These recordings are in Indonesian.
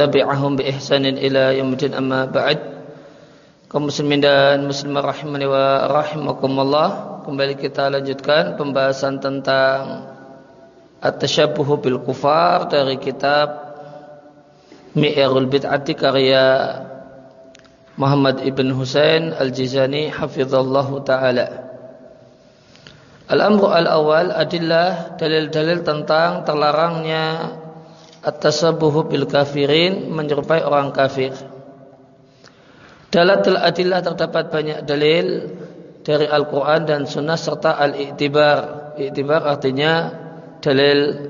tabi'ahum bi ihsanin ila yaumil amma ba'd. Kaum muslimin dan muslimah rahimani wa rahimakumullah kembali kita lanjutkan pembahasan tentang at-tashabbuh bil kufar dari kitab Mi'arul Bid'ati karya Muhammad ibn Husain Al-Jizani hafizallahu taala. Al-amru al-awwal adillah dalil-dalil tentang terlarangnya at-tasabbuhu bil kafirin menyerupai orang kafir. Dalatul adillah terdapat banyak dalil dari Al-Quran dan Sunnah serta al-i'tibar. I'tibar artinya dalil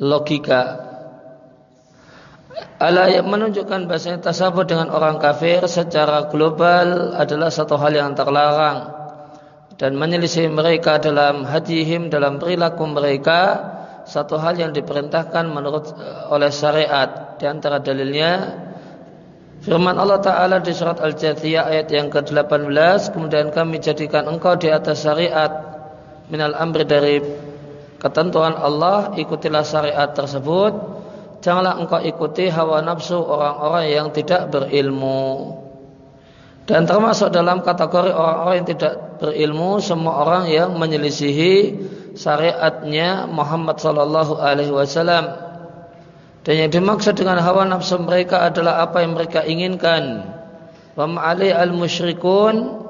logika. Allah yang menunjukkan bahasanya tasabbuh dengan orang kafir secara global adalah satu hal yang terlarang dan menyelisih mereka dalam hadihim dalam perilaku mereka satu hal yang diperintahkan menurut eh, oleh syariat. Di antara dalilnya firman Allah taala di surat Al-Jathiyah ayat yang ke-18 kemudian kami jadikan engkau di atas syariat minal amri dari ketentuan Allah ikutilah syariat tersebut. Janganlah engkau ikuti hawa nafsu orang-orang yang tidak berilmu. Dan termasuk dalam kategori orang-orang yang tidak berilmu semua orang yang menyelisihi syariatnya Muhammad sallallahu alaihi wasallam. Dan yang dimaksud dengan hawa nafsu mereka adalah apa yang mereka inginkan. Wa ma'ali al-musyrikun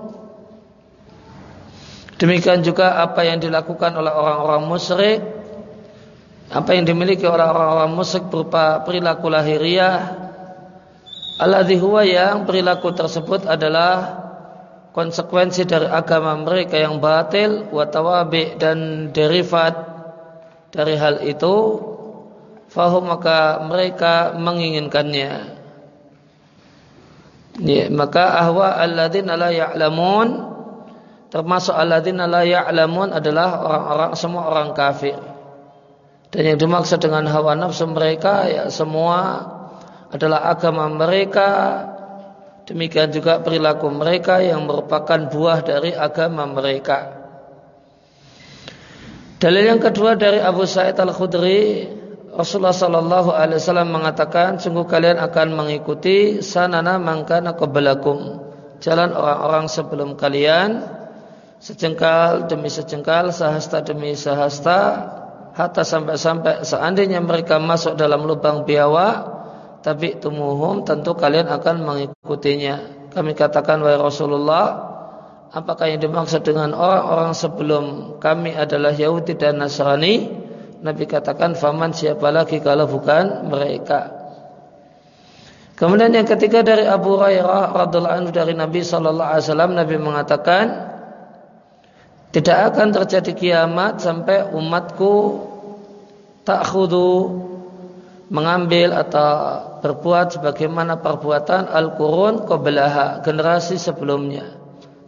Demikian juga apa yang dilakukan oleh orang-orang musyrik apa yang dimiliki oleh orang-orang musyrik berupa perilaku lahiriah alladzi huwa yang perilaku tersebut adalah konsekuensi dari agama mereka yang batil watawabi dan derivat dari hal itu fahum maka mereka menginginkannya. Ya, maka ahwa alladzina la ya'lamun termasuk alladzina la ya'lamun adalah orang-orang semua orang kafir. Dan yang dimaksud dengan hawa nafsu mereka ya semua adalah agama mereka Demikian juga perilaku mereka yang merupakan buah dari agama mereka. Dalil yang kedua dari Abu Sa'id Al-Khudri, Rasulullah sallallahu alaihi wasallam mengatakan, sungguh kalian akan mengikuti sanana mangkana qablakum. Jalan orang-orang sebelum kalian sejengkal demi sejengkal, sahasta demi sahasta, hatta sampai-sampai seandainya mereka masuk dalam lubang biawak, tapi tumuhum tentu kalian akan mengikutinya. Kami katakan wahai Rasulullah, apakah yang dimaksud dengan orang-orang sebelum kami adalah Yahudi dan Nasrani? Nabi katakan faman siapa lagi kalau bukan mereka. Kemudian yang ketiga dari Abu Hurairah radhiallahu anhu dari Nabi sallallahu alaihi wasallam Nabi mengatakan tidak akan terjadi kiamat sampai umatku tak khudu mengambil atau berbuat sebagaimana perbuatan al-qurun qablaha generasi sebelumnya.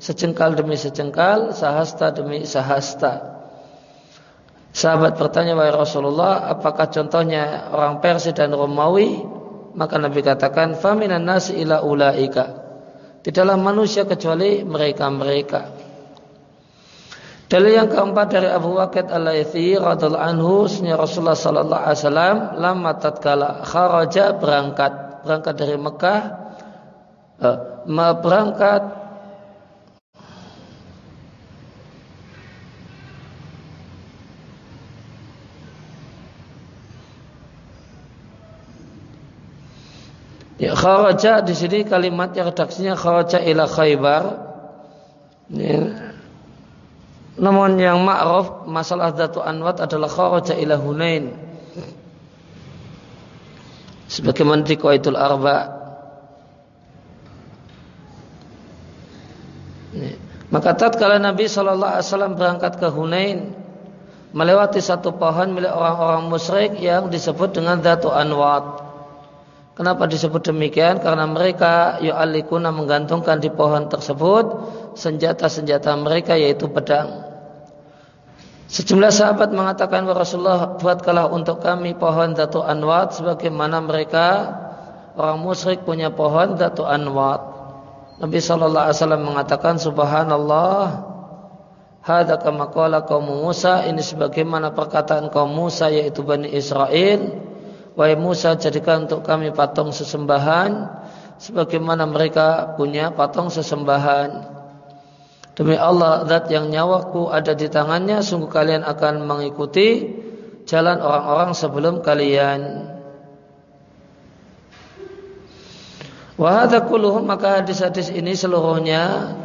Sejengkal demi sejengkal sahasta demi sahasta Sahabat bertanya wahai Rasulullah apakah contohnya orang Persia dan Romawi? Maka Nabi katakan faminan nasi ila ulaika. Tidaklah manusia kecuali mereka-mereka Dalil yang keempat dari Abu Waqid Al-Laythi radhiallahu anhu Rasulullah sallallahu alaihi wasallam lama tatkala kharaja berangkat berangkat dari Mekah eh, berangkat Ya kharaja di sini kalimatnya redaksinya kharaja ila Khaybar. Ya, namun yang ma'ruf masalah Datu Anwat adalah kharaja ila Hunain. Sebagaimana di Qaitul Arba. Maka tatkala Nabi Shallallahu Alaihi Wasallam berangkat ke Hunain, melewati satu pohon milik orang-orang musyrik yang disebut dengan Datu Anwat. Kenapa disebut demikian? Karena mereka yu'alikuna menggantungkan di pohon tersebut senjata-senjata mereka yaitu pedang. Sejumlah sahabat mengatakan kepada Rasulullah buatkanlah untuk kami pohon datu anwat sebagaimana mereka orang musyrik punya pohon datu anwat. Nabi sallallahu alaihi wasallam mengatakan subhanallah hadza kama qala kaum Musa ini sebagaimana perkataan kaum Musa yaitu Bani Israel Wahai Musa jadikan untuk kami patung sesembahan sebagaimana mereka punya patung sesembahan. Demi Allah zat yang nyawaku ada di tangannya sungguh kalian akan mengikuti jalan orang-orang sebelum kalian. Wahada kulluhum maka hadis-hadis ini seluruhnya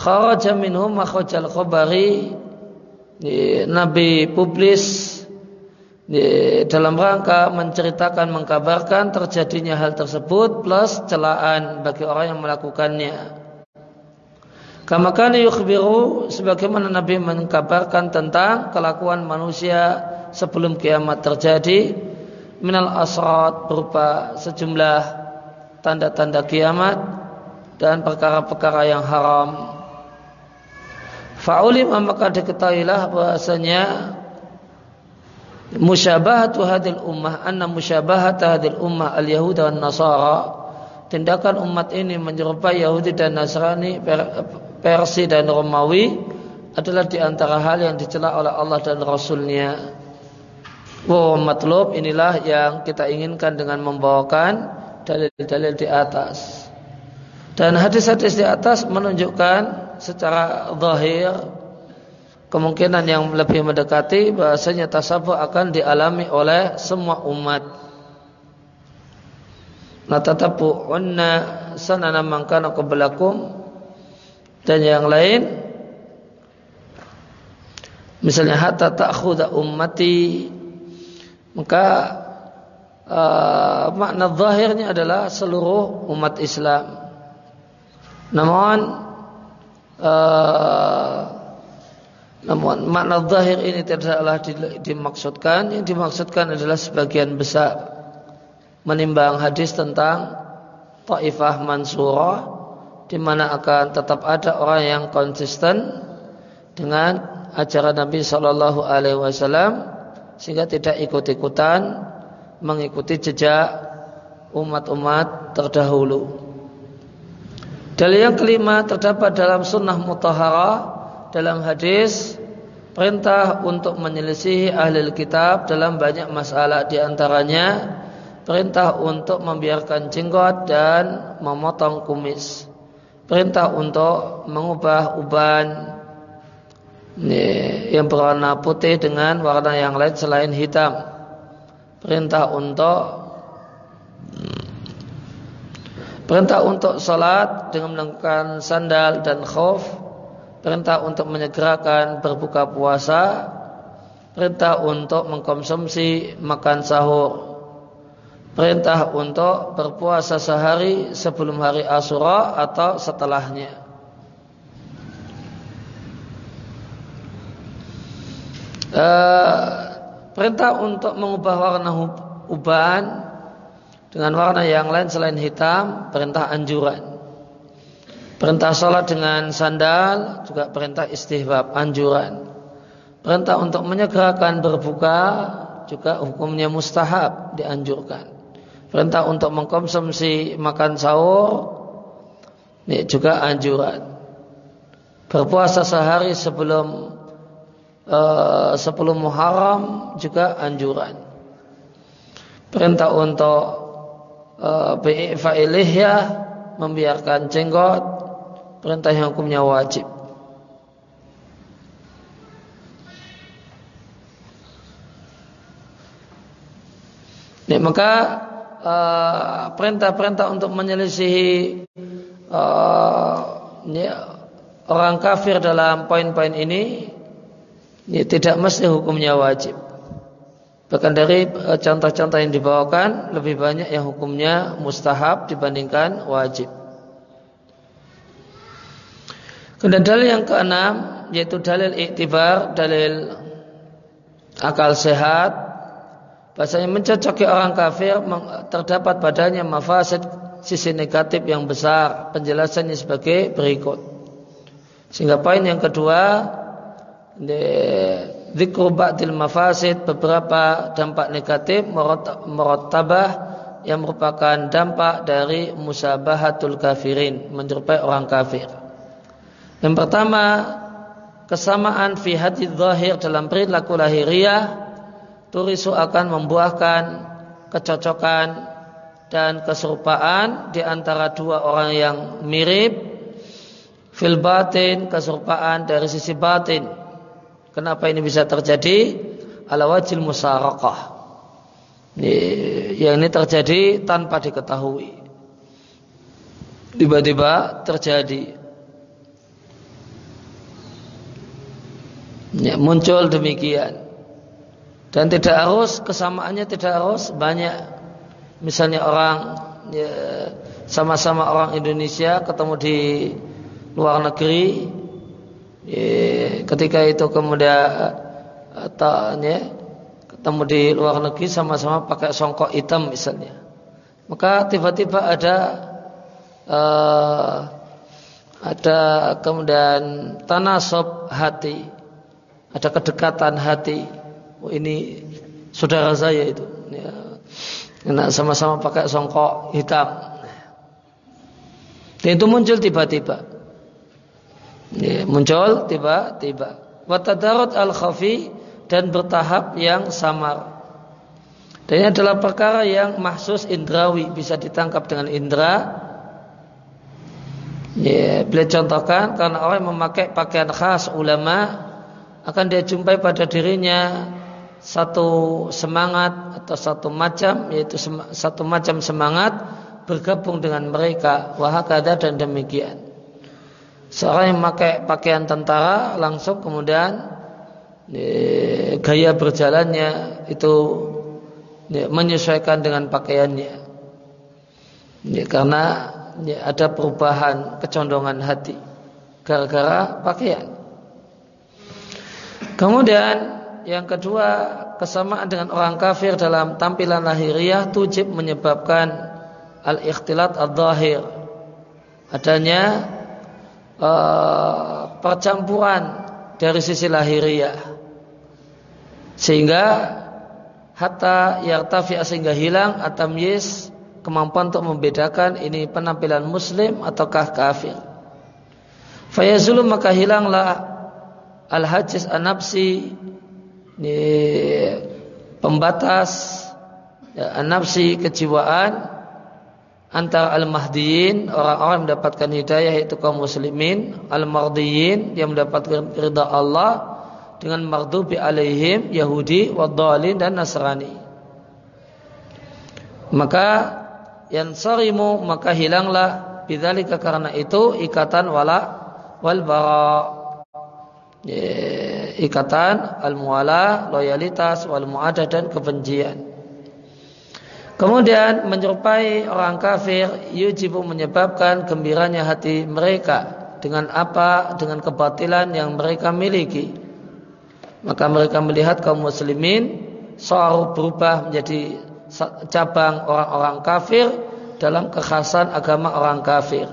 kharaja minhum makhrajal khabari Nabi publis dalam rangka menceritakan mengkabarkan terjadinya hal tersebut plus celaan bagi orang yang melakukannya. Kama kana yukhbiru sebagaimana Nabi mengkabarkan tentang kelakuan manusia sebelum kiamat terjadi minal asrat berupa sejumlah tanda-tanda kiamat dan perkara-perkara yang haram. Fa'ulim maka diketahuilah bahasanya musyabahatu hadil ummah anna musyabahat hadil ummah al yahuda wan nasara tindakan umat ini menyerupai Yahudi dan Nasrani Persi dan Romawi adalah di antara hal yang dicela oleh Allah dan Rasulnya Wow matlub inilah yang kita inginkan dengan membawakan dalil-dalil di atas dan hadis-hadis di atas menunjukkan secara zahir kemungkinan yang lebih mendekati bahasanya tasabuh akan dialami oleh semua umat. La unna sanana man kana qablakum dan yang lain misalnya hatta ta'khudha ummati maka uh, makna zahirnya adalah seluruh umat Islam. Namun uh, namun makna zahir ini tidaklah dimaksudkan Yang dimaksudkan adalah sebagian besar Menimbang hadis tentang Ta'ifah Mansurah di mana akan tetap ada orang yang konsisten dengan ajaran Nabi Shallallahu Alaihi Wasallam sehingga tidak ikut-ikutan mengikuti jejak umat-umat terdahulu. Dalil yang kelima terdapat dalam sunnah mutaharah dalam hadis perintah untuk menyelisihi ahli kitab dalam banyak masalah di antaranya perintah untuk membiarkan jenggot dan memotong kumis. Perintah untuk mengubah uban yang berwarna putih dengan warna yang lain selain hitam. Perintah untuk Perintah untuk salat dengan menggunakan sandal dan khuf perintah untuk menyegerakan berbuka puasa, perintah untuk mengkonsumsi makan sahur, perintah untuk berpuasa sehari sebelum hari Asyura atau setelahnya. Uh, perintah untuk mengubah warna uban dengan warna yang lain selain hitam, perintah anjuran. Perintah sholat dengan sandal juga perintah istihbab, anjuran. Perintah untuk menyegerakan berbuka juga hukumnya mustahab, dianjurkan. Perintah untuk mengkonsumsi makan sahur ini juga anjuran. Berpuasa sehari sebelum uh, sebelum Muharram juga anjuran. Perintah untuk uh, ya membiarkan jenggot perintah yang hukumnya wajib. Ya, maka perintah-perintah uh, untuk menyelisihi uh, orang kafir dalam poin-poin ini ya, tidak mesti hukumnya wajib. Bahkan dari uh, contoh-contoh yang dibawakan lebih banyak yang hukumnya mustahab dibandingkan wajib. Kemudian dalil yang keenam yaitu dalil iktibar, dalil akal sehat. Bahasanya mencocoki orang kafir terdapat padanya mafasid sisi negatif yang besar. Penjelasannya sebagai berikut. Sehingga poin yang kedua Zikru ba'dil mafasid beberapa dampak negatif merottabah yang merupakan dampak dari musabahatul kafirin menyerupai orang kafir. Yang pertama, kesamaan fi hati zahir dalam perilaku lahiriah turisu akan membuahkan kecocokan dan keserupaan di antara dua orang yang mirip. Fil batin keserupaan dari sisi batin. Kenapa ini bisa terjadi? Ala wajil musarakah yang ini terjadi tanpa diketahui. Tiba-tiba terjadi. Ya, muncul demikian dan tidak harus kesamaannya tidak harus banyak. Misalnya orang ya, sama-sama orang Indonesia ketemu di luar negeri, ya, ketika itu kemudian atau ya, ketemu di luar negeri sama-sama pakai songkok hitam misalnya, maka tiba-tiba ada uh, ada kemudian tanah sop hati, ada kedekatan hati oh ini saudara saya itu. Ya. sama-sama pakai songkok hitam. Dan itu muncul tiba-tiba. Ya, muncul tiba-tiba. Watadarut al khafi dan bertahap yang samar. Dan ini adalah perkara yang mahsus indrawi bisa ditangkap dengan indra. Ya, beliau contohkan karena orang memakai pakaian khas ulama akan dia jumpai pada dirinya satu semangat atau satu macam yaitu satu macam semangat bergabung dengan mereka. Wahakada dan demikian. Seorang yang memakai pakaian tentara langsung kemudian e, gaya berjalannya itu e, menyesuaikan dengan pakaiannya. E, karena ada perubahan kecondongan hati gara-gara pakaian. Kemudian yang kedua, kesamaan dengan orang kafir dalam tampilan lahiriah tujib menyebabkan al-ikhtilat al-zahir. Adanya uh, percampuran dari sisi lahiriah. Sehingga hatta yartafi sehingga hilang atamyiz kemampuan untuk membedakan ini penampilan muslim ataukah kafir. Fayazulu maka hilanglah al-hajiz an-nafsi ini pembatas ya, nafsi kejiwaan antara al-mahdiyin orang-orang mendapatkan hidayah yaitu kaum muslimin al-mardiyin yang mendapatkan ridha Allah dengan maghdubi alaihim Yahudi wadhalin dan Nasrani. Maka yang sarimu maka hilanglah. Bidzalika karena itu ikatan wala wal bara ikatan al-muala, loyalitas, wal muada dan kebencian. Kemudian menyerupai orang kafir yujibu menyebabkan gembiranya hati mereka dengan apa? Dengan kebatilan yang mereka miliki. Maka mereka melihat kaum muslimin soal berubah menjadi cabang orang-orang kafir dalam kekhasan agama orang kafir.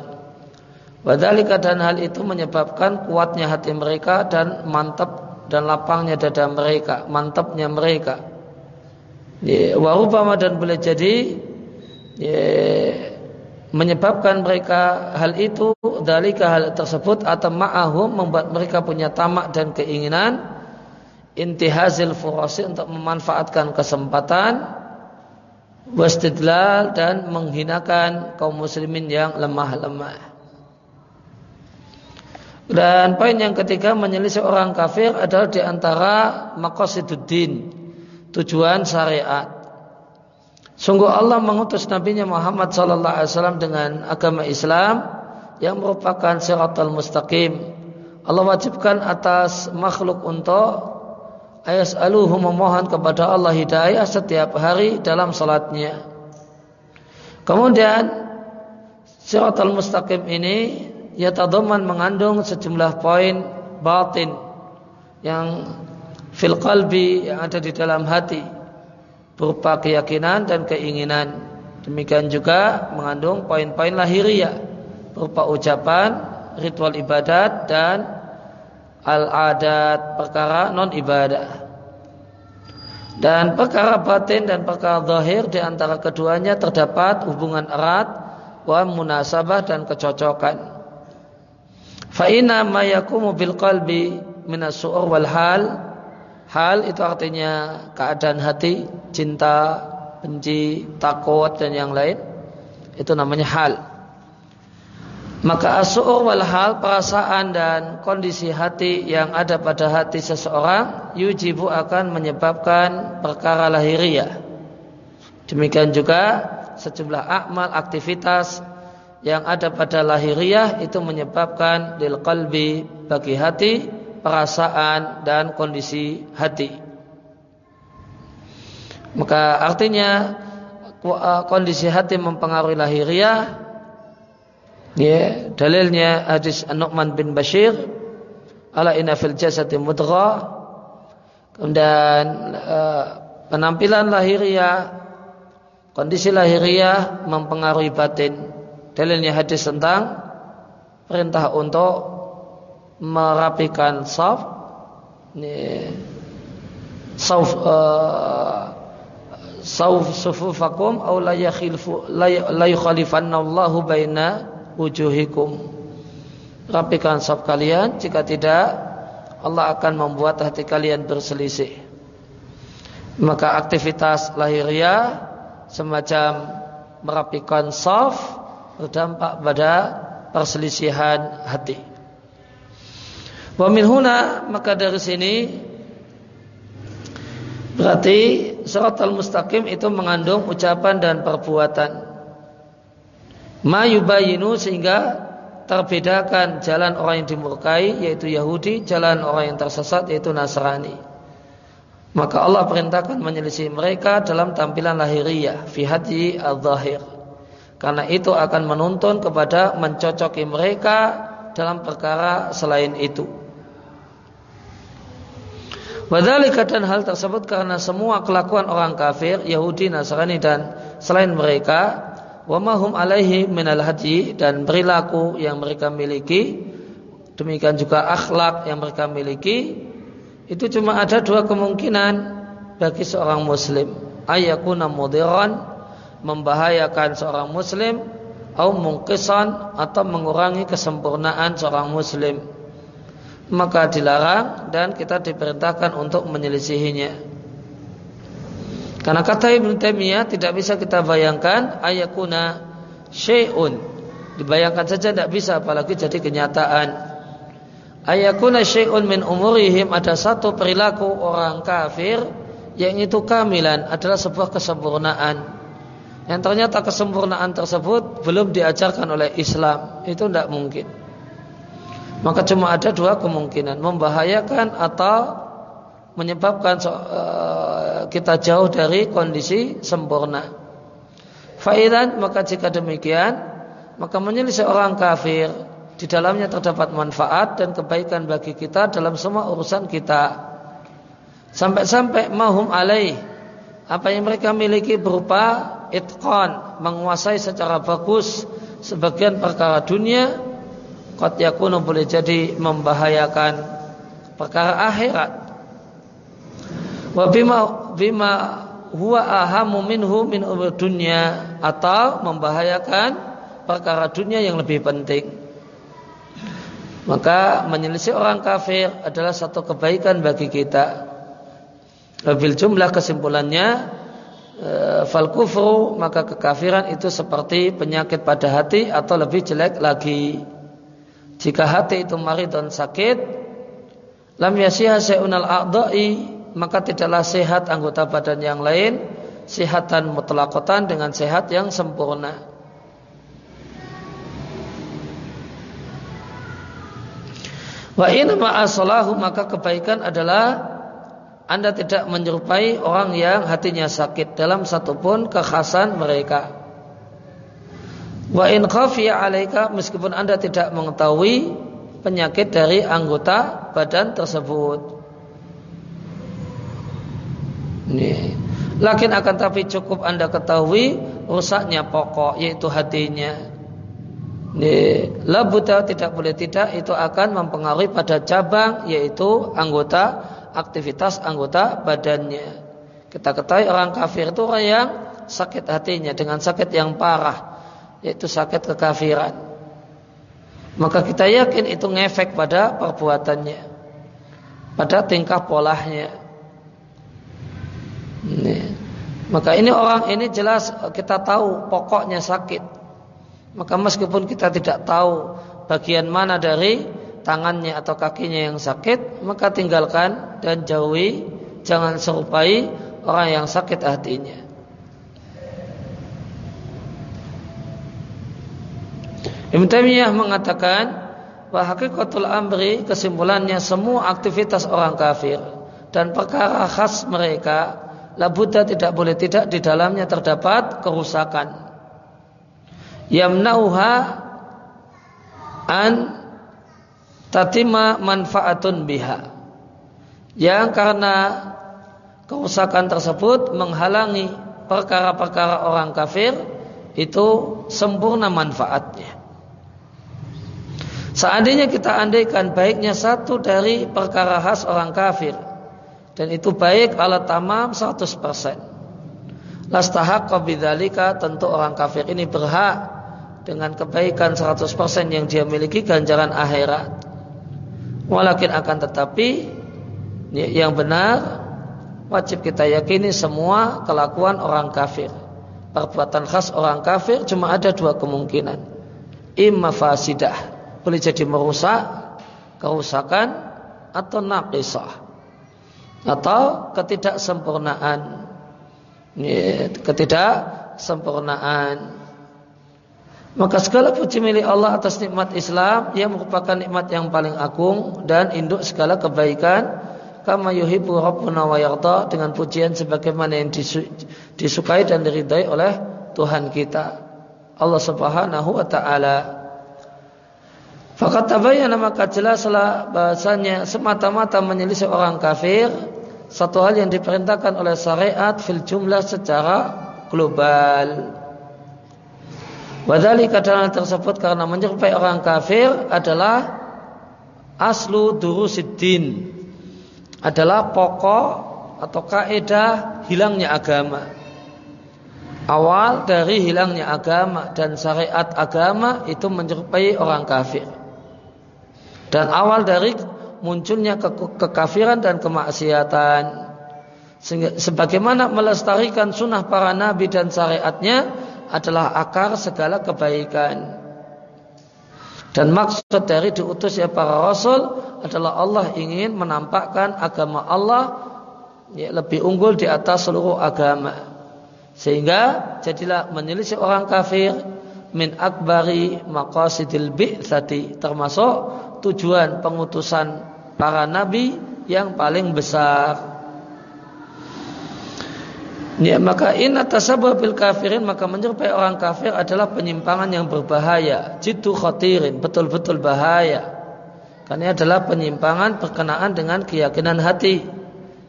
Wadhalika dan hal itu menyebabkan kuatnya hati mereka dan mantap dan lapangnya dada mereka, mantapnya mereka. Ya, warubama dan boleh jadi ya, menyebabkan mereka hal itu dalika hal tersebut atau ma'ahum membuat mereka punya tamak dan keinginan intihazil furasi untuk memanfaatkan kesempatan wastidlal dan menghinakan kaum muslimin yang lemah-lemah. Dan poin yang ketiga menyelisih orang kafir adalah di antara maqasiduddin, tujuan syariat. Sungguh Allah mengutus Nabi Muhammad sallallahu alaihi wasallam dengan agama Islam yang merupakan siratal mustaqim. Allah wajibkan atas makhluk untuk ayas aluhu memohon kepada Allah hidayah setiap hari dalam salatnya. Kemudian siratal mustaqim ini yatadaman mengandung sejumlah poin batin yang fil qalbi yang ada di dalam hati berupa keyakinan dan keinginan. Demikian juga mengandung poin-poin lahiriah berupa ucapan, ritual ibadat dan al-adat perkara non ibadah. Dan perkara batin dan perkara zahir di antara keduanya terdapat hubungan erat wa munasabah dan kecocokan. Fa'ina ma yakumu bil qalbi wal hal. Hal itu artinya keadaan hati, cinta benci, takut dan yang lain itu namanya hal. Maka asur wal hal perasaan dan kondisi hati yang ada pada hati seseorang yujibu akan menyebabkan perkara lahiriah. Demikian juga sejumlah akmal aktivitas yang ada pada lahiriah itu menyebabkan dil qalbi bagi hati perasaan dan kondisi hati. Maka artinya kondisi hati mempengaruhi lahiriah Ya, dalilnya hadis An-Nu'man bin Bashir ala inna fil jasadi mudghah. Kemudian uh, penampilan lahiriah kondisi lahiriah mempengaruhi batin. Dalilnya hadis tentang perintah untuk merapikan saf ini sauf uh, sauf sufufakum aw la yakhilfu la yukhalifanna Allahu baina wujuhikum. Rapikan saf kalian jika tidak Allah akan membuat hati kalian berselisih. Maka aktivitas lahiriah semacam merapikan saf berdampak pada perselisihan hati wa huna maka dari sini berarti surat al-mustaqim itu mengandung ucapan dan perbuatan mayubayinu sehingga terbedakan jalan orang yang dimurkai yaitu Yahudi, jalan orang yang tersesat yaitu Nasrani. Maka Allah perintahkan menyelisih mereka dalam tampilan lahiriah fi hadi al-zahir. Karena itu akan menuntun kepada mencocoki mereka dalam perkara selain itu. Wadhalika dan hal tersebut karena semua kelakuan orang kafir, Yahudi, Nasrani dan selain mereka wa mahum alaihi minal haji dan perilaku yang mereka miliki demikian juga akhlak yang mereka miliki itu cuma ada dua kemungkinan bagi seorang muslim ayakuna mudiran membahayakan seorang muslim atau mungkisan atau mengurangi kesempurnaan seorang muslim maka dilarang dan kita diperintahkan untuk menyelisihinya karena kata Ibn Taimiyah tidak bisa kita bayangkan ayakuna syai'un. Dibayangkan saja tidak bisa apalagi jadi kenyataan. Ayakuna syai'un min umurihim ada satu perilaku orang kafir yang itu kamilan adalah sebuah kesempurnaan. Yang ternyata kesempurnaan tersebut belum diajarkan oleh Islam. Itu tidak mungkin. Maka cuma ada dua kemungkinan. Membahayakan atau menyebabkan uh, kita jauh dari kondisi sempurna. Faidan maka jika demikian maka menyelisih orang kafir di dalamnya terdapat manfaat dan kebaikan bagi kita dalam semua urusan kita. Sampai-sampai mahum alaih apa yang mereka miliki berupa itqan menguasai secara bagus sebagian perkara dunia qad yakunu boleh jadi membahayakan perkara akhirat wa bima bima huwa ahamu minhu min dunya atau membahayakan perkara dunia yang lebih penting. Maka menyelisih orang kafir adalah satu kebaikan bagi kita. Bil jumlah kesimpulannya fal kufru maka kekafiran itu seperti penyakit pada hati atau lebih jelek lagi. Jika hati itu maridun sakit, lam yasiha sayunal a'dha'i maka tidaklah sehat anggota badan yang lain sehatan mutlakotan dengan sehat yang sempurna. Wa inama maka kebaikan adalah anda tidak menyerupai orang yang hatinya sakit dalam satupun kekhasan mereka. Wa in khafiya alaika meskipun Anda tidak mengetahui penyakit dari anggota badan tersebut. Nih. Lakin akan tapi cukup anda ketahui rusaknya pokok yaitu hatinya. Nih, labuta tidak boleh tidak itu akan mempengaruhi pada cabang yaitu anggota aktivitas anggota badannya. Kita ketahui orang kafir itu orang yang sakit hatinya dengan sakit yang parah yaitu sakit kekafiran. Maka kita yakin itu ngefek pada perbuatannya. Pada tingkah polanya. Maka ini orang ini jelas kita tahu pokoknya sakit. Maka meskipun kita tidak tahu bagian mana dari tangannya atau kakinya yang sakit, maka tinggalkan dan jauhi, jangan serupai orang yang sakit hatinya. Ibn Taimiyah mengatakan bahwa hakikatul amri kesimpulannya semua aktivitas orang kafir dan perkara khas mereka labuda tidak boleh tidak di dalamnya terdapat kerusakan yamnauha an tatima manfaatun biha yang karena kerusakan tersebut menghalangi perkara-perkara orang kafir itu sempurna manfaatnya Seandainya kita andaikan baiknya satu dari perkara khas orang kafir dan itu baik ala tamam 100%. Lastahaqqa bidzalika tentu orang kafir ini berhak dengan kebaikan 100% yang dia miliki ganjaran akhirat. Walakin akan tetapi yang benar wajib kita yakini semua kelakuan orang kafir. Perbuatan khas orang kafir cuma ada dua kemungkinan. Imma fasidah boleh jadi merusak kerusakan atau naqisah atau ketidaksempurnaan ketidaksempurnaan maka segala puji milik Allah atas nikmat Islam yang merupakan nikmat yang paling agung dan induk segala kebaikan kama yuhibbu rabbuna wa yarda dengan pujian sebagaimana yang disukai dan diridai oleh Tuhan kita Allah Subhanahu wa taala Fakat tabayyana maka jelaslah bahasanya semata-mata menyelisih orang kafir satu hal yang diperintahkan oleh syariat fil jumlah secara global. Wadali kadang tersebut karena menyerupai orang kafir adalah aslu durusiddin adalah pokok atau kaidah hilangnya agama. Awal dari hilangnya agama dan syariat agama itu menyerupai orang kafir dan awal dari munculnya ke kekafiran dan kemaksiatan. sebagaimana melestarikan sunnah para nabi dan syariatnya adalah akar segala kebaikan. Dan maksud dari diutusnya para rasul adalah Allah ingin menampakkan agama Allah ya, lebih unggul di atas seluruh agama. Sehingga jadilah menyelisih orang kafir min akbari maqasidil bi'thati termasuk tujuan pengutusan para nabi yang paling besar. Ya, maka in tasabuh bil kafirin maka menyerupai orang kafir adalah penyimpangan yang berbahaya, jitu khatirin, betul-betul bahaya. Karena ini adalah penyimpangan berkenaan dengan keyakinan hati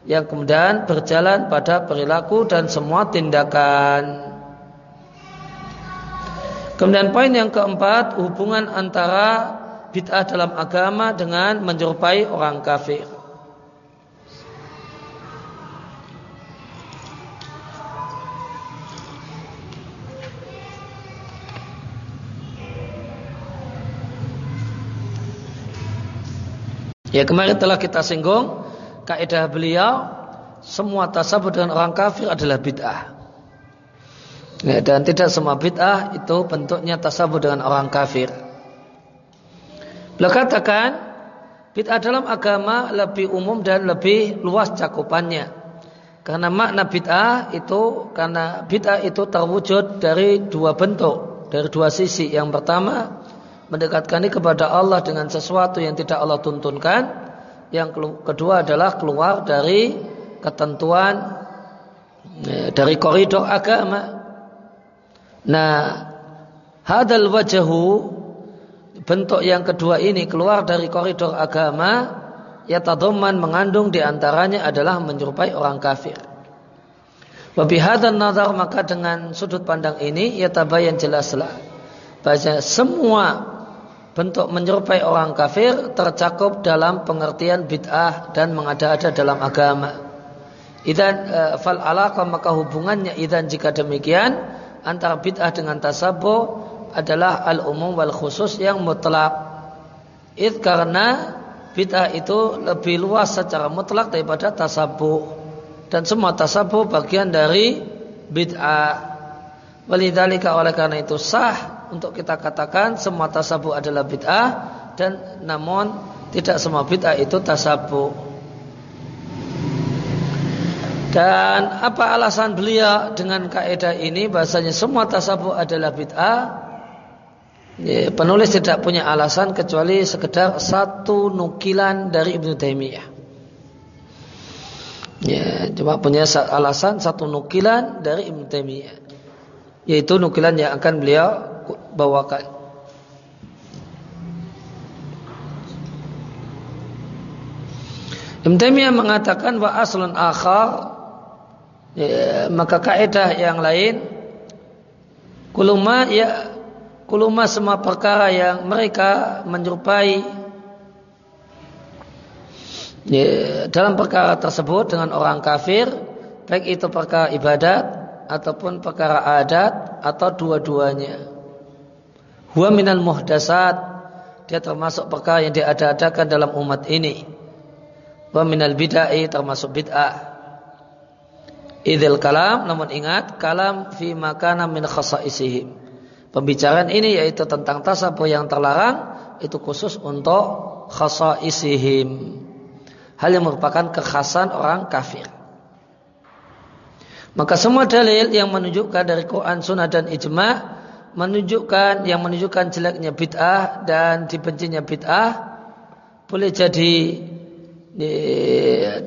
yang kemudian berjalan pada perilaku dan semua tindakan. Kemudian poin yang keempat hubungan antara bid'ah dalam agama dengan menyerupai orang kafir. Ya kemarin telah kita singgung kaidah beliau semua tasabut dengan orang kafir adalah bid'ah. Ya, dan tidak semua bid'ah itu bentuknya tasabut dengan orang kafir. Beliau katakan bid'ah dalam agama lebih umum dan lebih luas cakupannya. Karena makna bid'ah itu karena bid'ah itu terwujud dari dua bentuk, dari dua sisi. Yang pertama, mendekatkan ini kepada Allah dengan sesuatu yang tidak Allah tuntunkan. Yang kedua adalah keluar dari ketentuan ya, dari koridor agama. Nah, hadal wajahu bentuk yang kedua ini keluar dari koridor agama ya tadoman mengandung di antaranya adalah menyerupai orang kafir. Wabihadan nazar maka dengan sudut pandang ini ya tabayan jelaslah bahwa semua bentuk menyerupai orang kafir tercakup dalam pengertian bid'ah dan mengada-ada dalam agama. Idan e, fal alaqa maka hubungannya idan jika demikian antara bid'ah dengan tasabuh adalah al-umum wal khusus yang mutlak. It karena bid'ah itu lebih luas secara mutlak daripada tasabuh. Dan semua tasabuh bagian dari bid'ah. Walidhalika oleh karena itu sah untuk kita katakan semua tasabuh adalah bid'ah dan namun tidak semua bid'ah itu tasabuh. Dan apa alasan beliau dengan kaidah ini bahasanya semua tasabuh adalah bid'ah? Ya, penulis tidak punya alasan kecuali sekedar satu nukilan dari Ibnu Taimiyah. Ya, cuma punya alasan satu nukilan dari Ibnu Taimiyah. Yaitu nukilan yang akan beliau bawakan. Ibn mengatakan wa aslun akhar ya, maka kaidah yang lain kuluma ya kuluma semua perkara yang mereka menyerupai ya, dalam perkara tersebut dengan orang kafir baik itu perkara ibadat ataupun perkara adat atau dua-duanya huwa minal muhdasat dia termasuk perkara yang diadakan dalam umat ini wa minal bid'ai termasuk bid'ah. Idil kalam namun ingat kalam fi makana min khasaisihim. Pembicaraan ini yaitu tentang tasabuh yang terlarang itu khusus untuk khasaisihim. Hal yang merupakan kekhasan orang kafir. Maka semua dalil yang menunjukkan dari Quran, Sunnah dan Ijma menunjukkan yang menunjukkan jeleknya bid'ah dan dibencinya bid'ah boleh jadi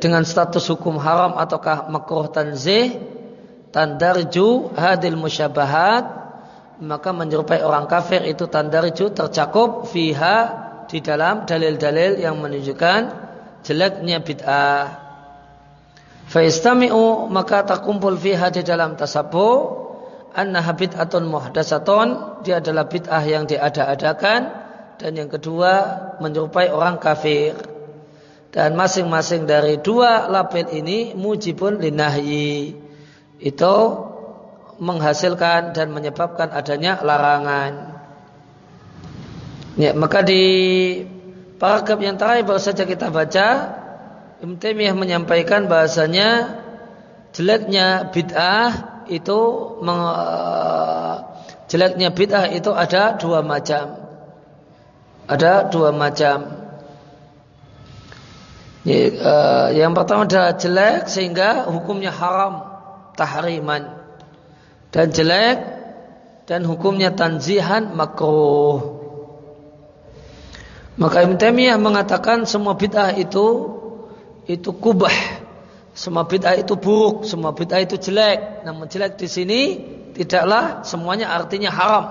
dengan status hukum haram ataukah makruh tanzih tandarju hadil musyabahat maka menyerupai orang kafir itu tandarju tercakup fiha di dalam dalil-dalil yang menunjukkan jeleknya bid'ah. Faistami'u maka terkumpul fiha di dalam tasabu annaha bid'atun muhdasatun dia adalah bid'ah yang diada-adakan. Dan yang kedua menyerupai orang kafir. Dan masing-masing dari dua label ini mujibun linahyi. Itu menghasilkan dan menyebabkan adanya larangan. Ya, maka di paragraf yang terakhir baru saja kita baca Ibn menyampaikan bahasanya jeleknya bid'ah itu jeleknya bid'ah itu ada dua macam. Ada dua macam. Uh, yang pertama adalah jelek sehingga hukumnya haram tahriman dan jelek dan hukumnya tanzihan makruh. Maka Ibn Taimiyah mengatakan semua bid'ah itu itu kubah. Semua bid'ah itu buruk, semua bid'ah itu jelek. Namun jelek di sini tidaklah semuanya artinya haram.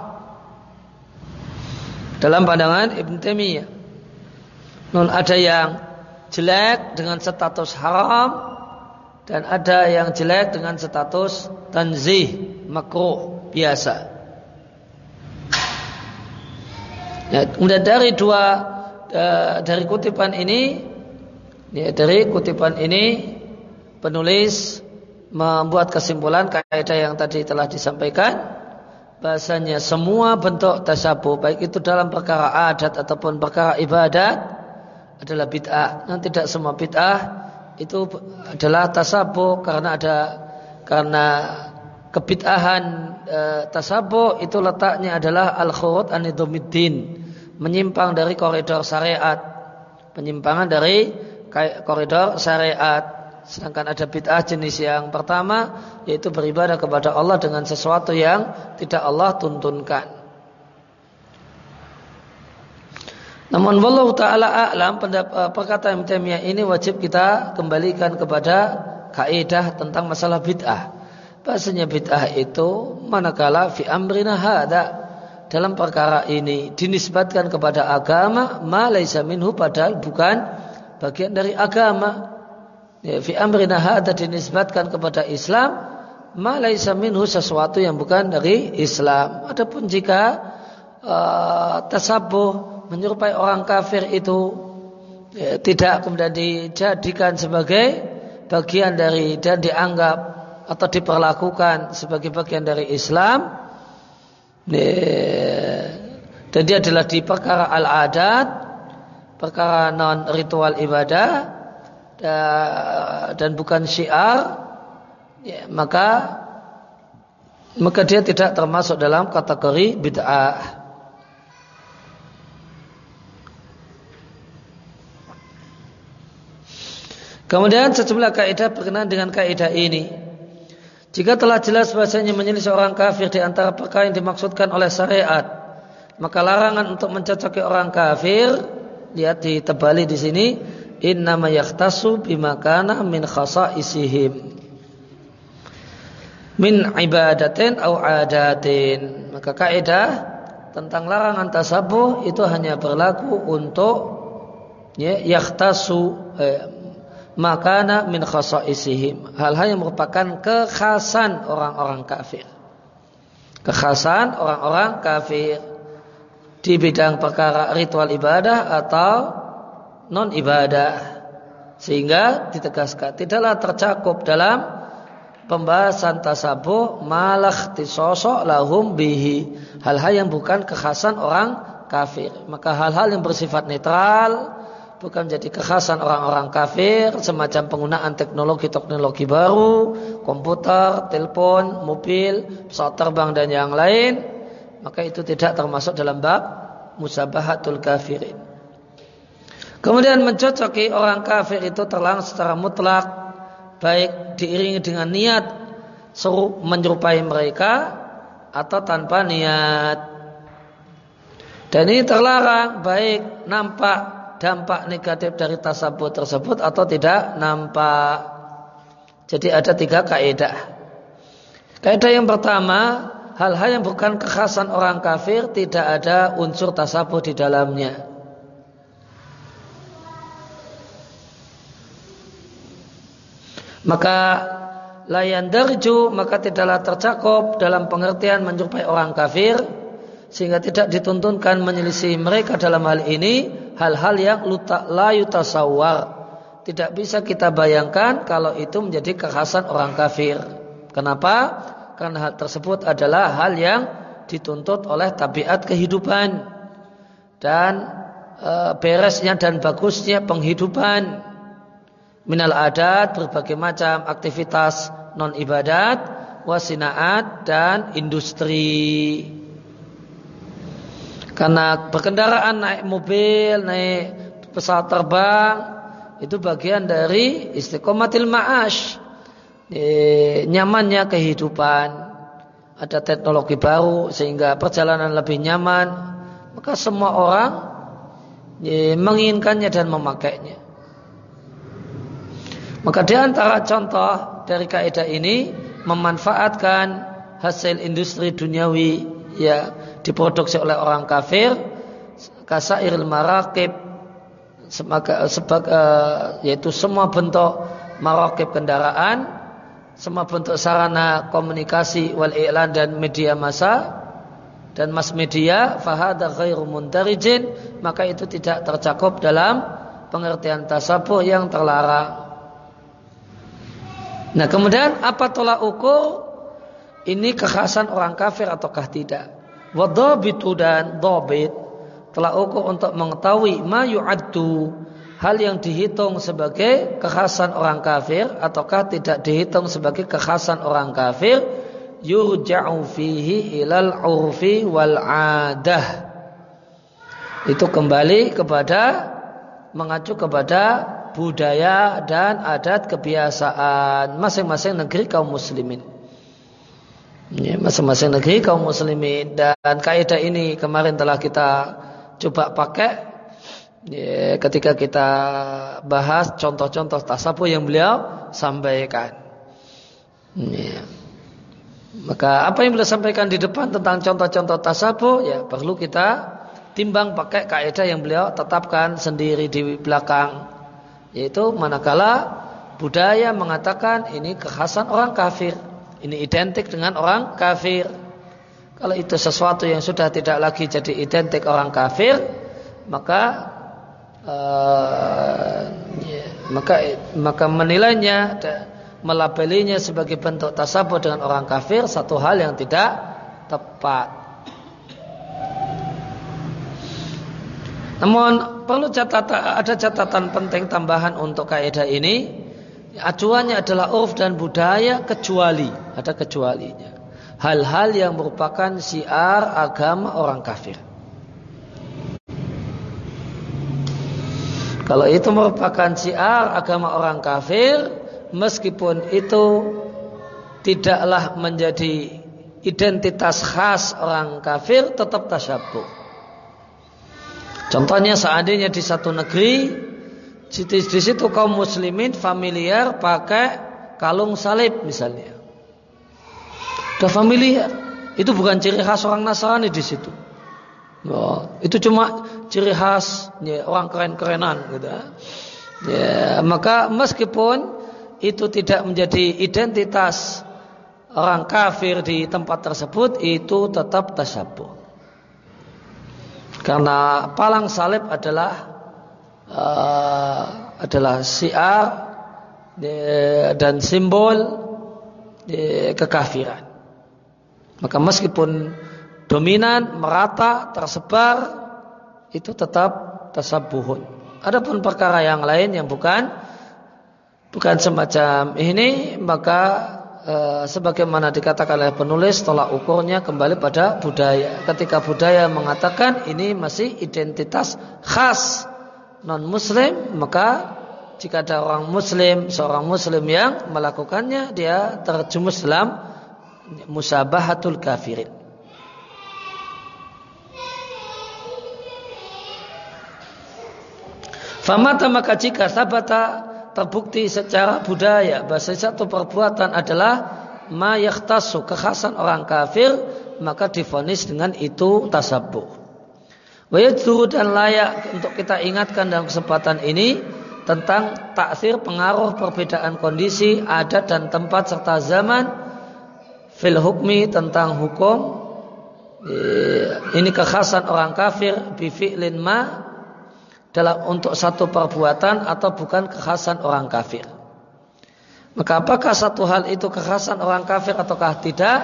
Dalam pandangan Ibn Taimiyah. Non ada yang jelek dengan status haram dan ada yang jelek dengan status tanzih makruh biasa. Ya, kemudian dari dua uh, dari kutipan ini ya, dari kutipan ini penulis membuat kesimpulan kaidah yang tadi telah disampaikan bahasanya semua bentuk tasabuh baik itu dalam perkara adat ataupun perkara ibadat adalah bid'ah. Dan tidak semua bid'ah itu adalah tasabuh karena ada karena kebid'ahan e, tasabuh itu letaknya adalah al-khurud anidumiddin, menyimpang dari koridor syariat, penyimpangan dari koridor syariat. Sedangkan ada bid'ah jenis yang pertama yaitu beribadah kepada Allah dengan sesuatu yang tidak Allah tuntunkan. Namun wallahu taala a'lam eh, perkataan Taimiyah ini wajib kita kembalikan kepada kaidah tentang masalah bid'ah. Bahasanya bid'ah itu manakala fi amrina hada dalam perkara ini dinisbatkan kepada agama ma laisa minhu padahal bukan bagian dari agama. Ya, fi amrina hada dinisbatkan kepada Islam ma laisa minhu sesuatu yang bukan dari Islam. Adapun jika uh, tasabuh menyerupai orang kafir itu ya, tidak kemudian dijadikan sebagai bagian dari dan dianggap atau diperlakukan sebagai bagian dari Islam ya, dan dia adalah di perkara al-adat perkara non ritual ibadah dan bukan syiar ya, maka maka dia tidak termasuk dalam kategori bid'ah. Kemudian sejumlah kaidah berkenaan dengan kaidah ini. Jika telah jelas bahasanya menyelisih orang kafir di antara perkara yang dimaksudkan oleh syariat, maka larangan untuk mencocoki orang kafir lihat di tebali di sini innama yaktasu bima kana min khasaisihim min ibadatin au adatin. Maka kaidah tentang larangan tasabuh itu hanya berlaku untuk ya, yakhtasu eh, makana min khasaisihim. Hal-hal yang merupakan kekhasan orang-orang kafir. Kekhasan orang-orang kafir di bidang perkara ritual ibadah atau non ibadah. Sehingga ditegaskan tidaklah tercakup dalam pembahasan tasabuh malah tisosok lahum bihi hal-hal yang bukan kekhasan orang kafir maka hal-hal yang bersifat netral bukan menjadi kekhasan orang-orang kafir semacam penggunaan teknologi-teknologi baru komputer, telepon, mobil, pesawat terbang dan yang lain maka itu tidak termasuk dalam bab musabahatul kafirin kemudian mencocoki orang kafir itu terlarang secara mutlak baik diiringi dengan niat seru menyerupai mereka atau tanpa niat. Dan ini terlarang baik nampak dampak negatif dari tasabut tersebut atau tidak nampak. Jadi ada tiga kaidah. Kaidah yang pertama, hal-hal yang bukan kekhasan orang kafir tidak ada unsur tasabut di dalamnya. Maka layan darju maka tidaklah tercakup dalam pengertian menyerupai orang kafir sehingga tidak dituntunkan menyelisih mereka dalam hal ini hal-hal yang luta la yutasawwar. Tidak bisa kita bayangkan kalau itu menjadi kekhasan orang kafir. Kenapa? Karena hal tersebut adalah hal yang dituntut oleh tabiat kehidupan dan e, beresnya dan bagusnya penghidupan minal adat berbagai macam aktivitas non ibadat wasinaat dan industri. Karena berkendaraan naik mobil naik pesawat terbang itu bagian dari istiqomatil ma'ash e, nyamannya kehidupan. Ada teknologi baru sehingga perjalanan lebih nyaman. Maka semua orang e, menginginkannya dan memakainya maka di antara contoh dari kaidah ini memanfaatkan hasil industri duniawi ya diproduksi oleh orang kafir kasairil marakib sebagai uh, yaitu semua bentuk marakib kendaraan semua bentuk sarana komunikasi wal i'lan dan media massa dan mass media fahada ghairu mundarijin maka itu tidak tercakup dalam pengertian tasabuh yang terlarang Nah kemudian apa tolak ukur? Ini kekhasan orang kafir ataukah tidak? Wadabitu dan dobit telah ukur untuk mengetahui ma yu'addu hal yang dihitung sebagai kekhasan orang kafir ataukah tidak dihitung sebagai kekhasan orang kafir? Yurja'u fihi ilal urfi wal adah. Itu kembali kepada mengacu kepada budaya dan adat kebiasaan masing-masing negeri kaum muslimin. Ya, masing-masing negeri kaum muslimin dan kaidah ini kemarin telah kita coba pakai ya, ketika kita bahas contoh-contoh tasabuh yang beliau sampaikan. Ya. Maka apa yang beliau sampaikan di depan tentang contoh-contoh tasabuh ya perlu kita timbang pakai kaidah yang beliau tetapkan sendiri di belakang yaitu manakala budaya mengatakan ini kekhasan orang kafir. Ini identik dengan orang kafir. Kalau itu sesuatu yang sudah tidak lagi jadi identik orang kafir, maka uh, maka maka menilainya melabelinya sebagai bentuk tasabuh dengan orang kafir satu hal yang tidak tepat. Namun perlu catatan ada catatan penting tambahan untuk kaidah ini. Acuannya adalah urf dan budaya kecuali ada kecualinya. hal-hal yang merupakan syiar agama orang kafir. Kalau itu merupakan syiar agama orang kafir, meskipun itu tidaklah menjadi identitas khas orang kafir, tetap tasyabuh. Contohnya seandainya di satu negeri, di, situ kaum muslimin familiar pakai kalung salib misalnya. Sudah familiar. Itu bukan ciri khas orang Nasrani di situ. Oh, itu cuma ciri khas ya, orang keren-kerenan gitu. Ya, maka meskipun itu tidak menjadi identitas orang kafir di tempat tersebut itu tetap tasyabuh. Karena palang salib adalah uh, adalah syiar uh, dan simbol kekafiran. Maka meskipun dominan, merata, tersebar itu tetap tasabuhun. Adapun perkara yang lain yang bukan bukan semacam ini maka e, sebagaimana dikatakan oleh penulis tolak ukurnya kembali pada budaya. Ketika budaya mengatakan ini masih identitas khas non muslim maka jika ada orang muslim seorang muslim yang melakukannya dia terjumus dalam musabahatul kafirin. Famata maka jika sabata terbukti secara budaya bahasa satu perbuatan adalah ma yakhtasu kekhasan orang kafir maka difonis dengan itu tasabuh. Wajib dan layak untuk kita ingatkan dalam kesempatan ini tentang taksir pengaruh perbedaan kondisi, adat dan tempat serta zaman fil hukmi tentang hukum ini kekhasan orang kafir bi fi'lin ma dalam untuk satu perbuatan atau bukan kekhasan orang kafir. Maka apakah satu hal itu kekhasan orang kafir ataukah tidak?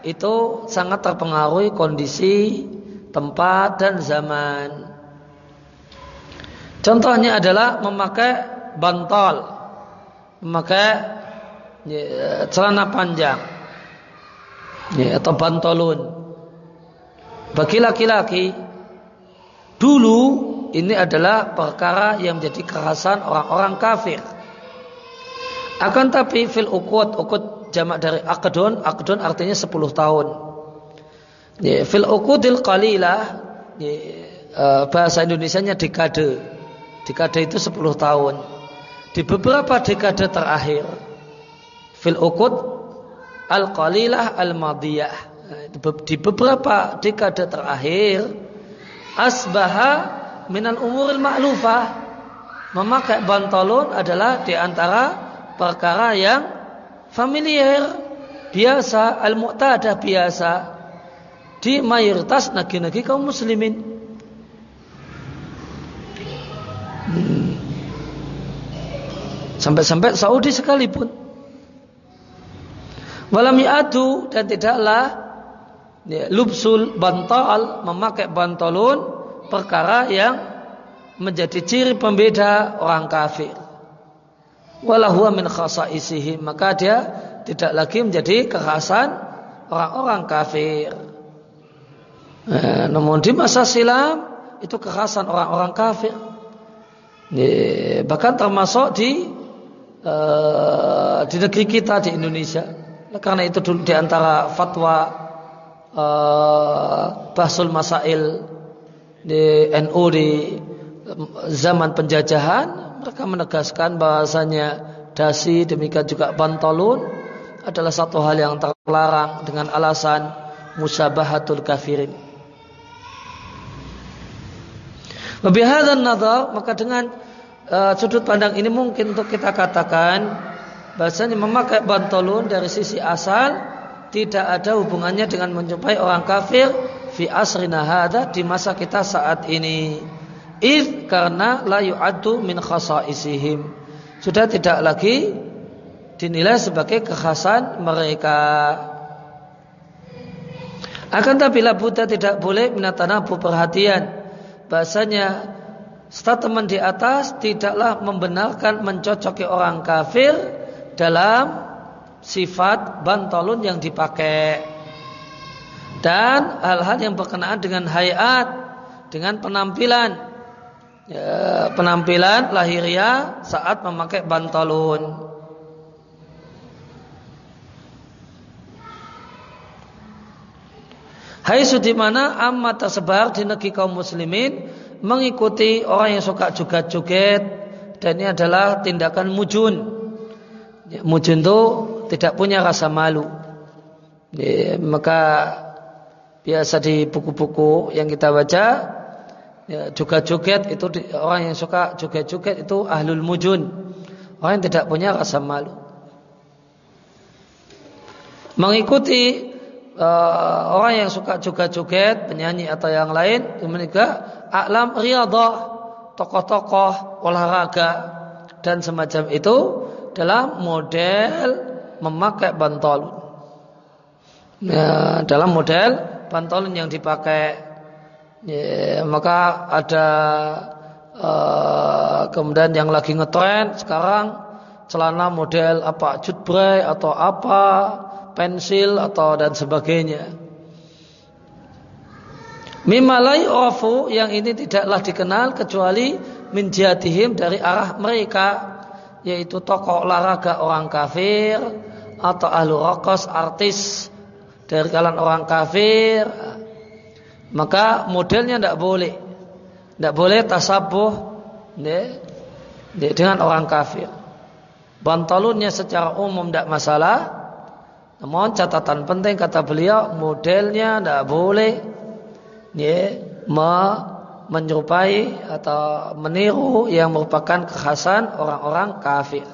Itu sangat terpengaruhi kondisi, tempat dan zaman. Contohnya adalah memakai bantol, memakai ya, celana panjang, ya, atau bantolun. Bagi laki-laki, dulu ini adalah perkara yang menjadi kekhasan orang-orang kafir. Akan tapi fil ukut, ukut jamak dari akdun, akdun artinya 10 tahun. Ya, fil ukudil qalilah, ya, eh, bahasa Indonesianya dekade. Dekade itu 10 tahun. Di beberapa dekade terakhir, fil ukut al-qalilah al-madiyah. Di beberapa dekade terakhir, asbaha minal umuril ma'lufah. Memakai bantolon adalah di antara perkara yang familiar, biasa, al-mu'tadah biasa di mayoritas negeri-negeri kaum muslimin. Hmm. Sampai-sampai Saudi sekalipun. Walam ya'adu dan tidaklah ya, lubsul bantal memakai bantolon perkara yang menjadi ciri pembeda orang kafir. Walahu min khasaisihi maka dia tidak lagi menjadi kekhasan orang-orang kafir. Eh, namun di masa silam itu kekhasan orang-orang kafir. Bahkan termasuk di eh, di negeri kita di Indonesia. Karena itu di antara fatwa eh, Bahsul Masail di NU di zaman penjajahan mereka menegaskan bahasanya dasi demikian juga bantolun adalah satu hal yang terlarang dengan alasan musabahatul kafirin. Lebih hadan nazar maka dengan uh, sudut pandang ini mungkin untuk kita katakan bahasanya memakai bantolun dari sisi asal tidak ada hubungannya dengan menjumpai orang kafir fi asrina hadha di masa kita saat ini. If karena la yu'addu min khasaisihim. Sudah tidak lagi dinilai sebagai kekhasan mereka. Akan tapi buta tidak boleh minatanabu perhatian. Bahasanya statement di atas tidaklah membenarkan mencocoki orang kafir dalam sifat bantolun yang dipakai dan hal-hal yang berkenaan dengan hayat, dengan penampilan ya, penampilan lahiriah saat memakai bantalun. Hai di mana amat tersebar di negeri kaum muslimin mengikuti orang yang suka joget-joget dan ini adalah tindakan mujun. Ya, mujun itu tidak punya rasa malu. Ya, maka biasa di buku-buku yang kita baca ya, joget-joget itu orang yang suka joget-joget itu ahlul mujun. Orang yang tidak punya rasa malu. Mengikuti uh, orang yang suka joget-joget, penyanyi atau yang lain, mereka alam riadah, tokoh-tokoh olahraga dan semacam itu dalam model memakai bantalun. Ya, dalam model bantalun yang dipakai, ya, maka ada uh, kemudian yang lagi ngetren sekarang celana model apa jutbray atau apa pensil atau dan sebagainya. Mimalai ofu yang ini tidaklah dikenal kecuali minjatihim dari arah mereka yaitu tokoh olahraga orang kafir atau ahlu rokos artis dari kalangan orang kafir maka modelnya tidak boleh. Tidak boleh tasabuh dengan orang kafir. Bantalunnya secara umum tidak masalah. Namun catatan penting kata beliau modelnya tidak boleh ya, me, menyerupai atau meniru yang merupakan kekhasan orang-orang kafir.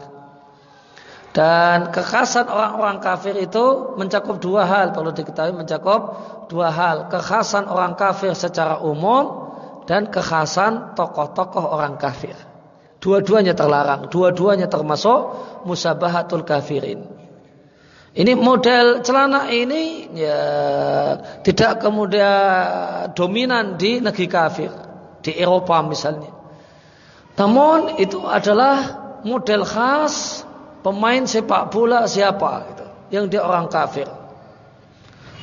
Dan kekhasan orang-orang kafir itu mencakup dua hal perlu diketahui mencakup dua hal kekhasan orang kafir secara umum dan kekhasan tokoh-tokoh orang kafir. Dua-duanya terlarang, dua-duanya termasuk musabahatul kafirin. Ini model celana ini ya tidak kemudian dominan di negeri kafir, di Eropa misalnya. Namun itu adalah model khas pemain sepak bola siapa gitu, yang dia orang kafir.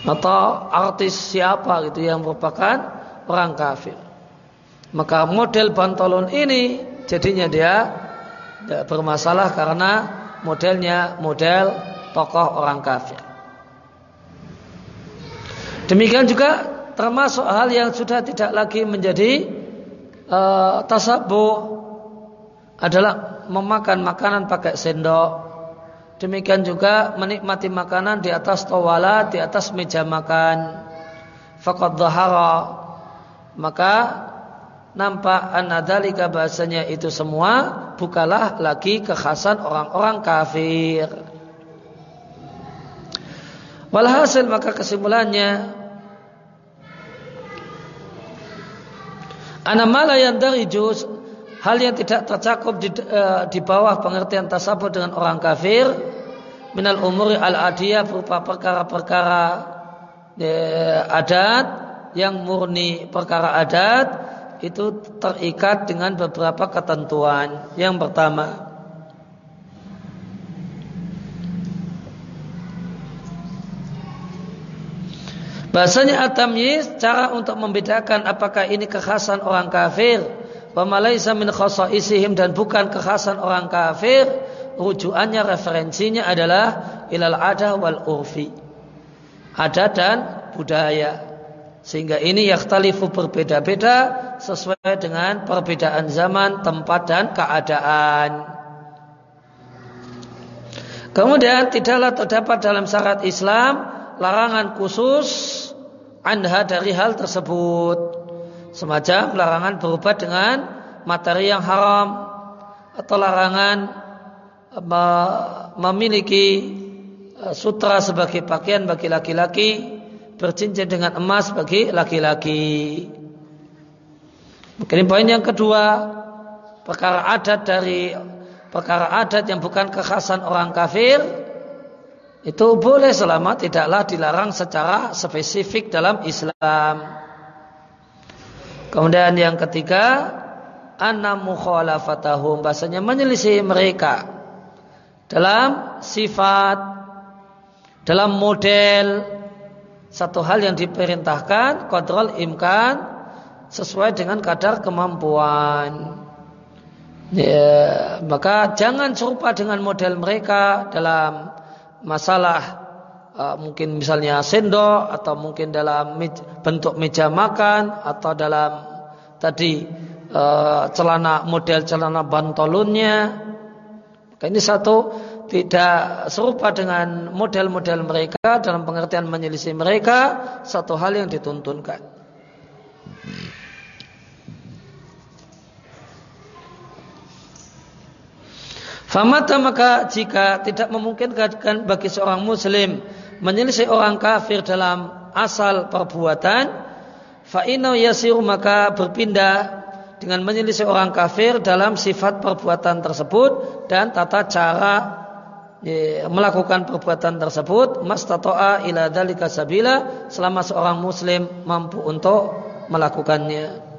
Atau artis siapa gitu yang merupakan orang kafir. Maka model bantalon ini jadinya dia tidak bermasalah karena modelnya model tokoh orang kafir. Demikian juga termasuk hal yang sudah tidak lagi menjadi uh, tasabuh adalah memakan makanan pakai sendok. Demikian juga menikmati makanan di atas tawala, di atas meja makan. Fakat dhahara. Maka nampak anadalika bahasanya itu semua bukalah lagi kekhasan orang-orang kafir. Walhasil maka kesimpulannya Anamala yang dari juz hal yang tidak tercakup di, uh, di bawah pengertian tasabur dengan orang kafir minal umuri al adiyah berupa perkara-perkara uh, adat yang murni perkara adat itu terikat dengan beberapa ketentuan. Yang pertama, Bahasanya at-tamyiz cara untuk membedakan apakah ini kekhasan orang kafir wa malaisa min khasaisihim dan bukan kekhasan orang kafir rujukannya referensinya adalah ilal ada wal urfi. Ada dan budaya. Sehingga ini yakhtalifu berbeda-beda sesuai dengan perbedaan zaman, tempat dan keadaan. Kemudian tidaklah terdapat dalam syarat Islam larangan khusus anha dari hal tersebut semacam larangan berubat dengan materi yang haram atau larangan memiliki e, sutra sebagai pakaian bagi laki-laki bercincin dengan emas bagi laki-laki mungkin poin yang kedua perkara adat dari perkara adat yang bukan kekhasan orang kafir itu boleh selama tidaklah dilarang secara spesifik dalam Islam. Kemudian yang ketiga, anna mukhalafatahum bahasanya menyelisih mereka dalam sifat, dalam model, satu hal yang diperintahkan kontrol imkan sesuai dengan kadar kemampuan. Ya, maka jangan serupa dengan model mereka dalam masalah uh, mungkin misalnya sendok atau mungkin dalam bentuk meja makan atau dalam tadi uh, celana model celana bantolunnya. Ini satu tidak serupa dengan model-model mereka dalam pengertian menyelisih mereka satu hal yang dituntunkan. Famata maka jika tidak memungkinkan bagi seorang muslim menyelisih orang kafir dalam asal perbuatan, fa'inau yasiru maka berpindah dengan menyelisih orang kafir dalam sifat perbuatan tersebut dan tata cara melakukan perbuatan tersebut mastato'a ila dalika sabila selama seorang muslim mampu untuk melakukannya.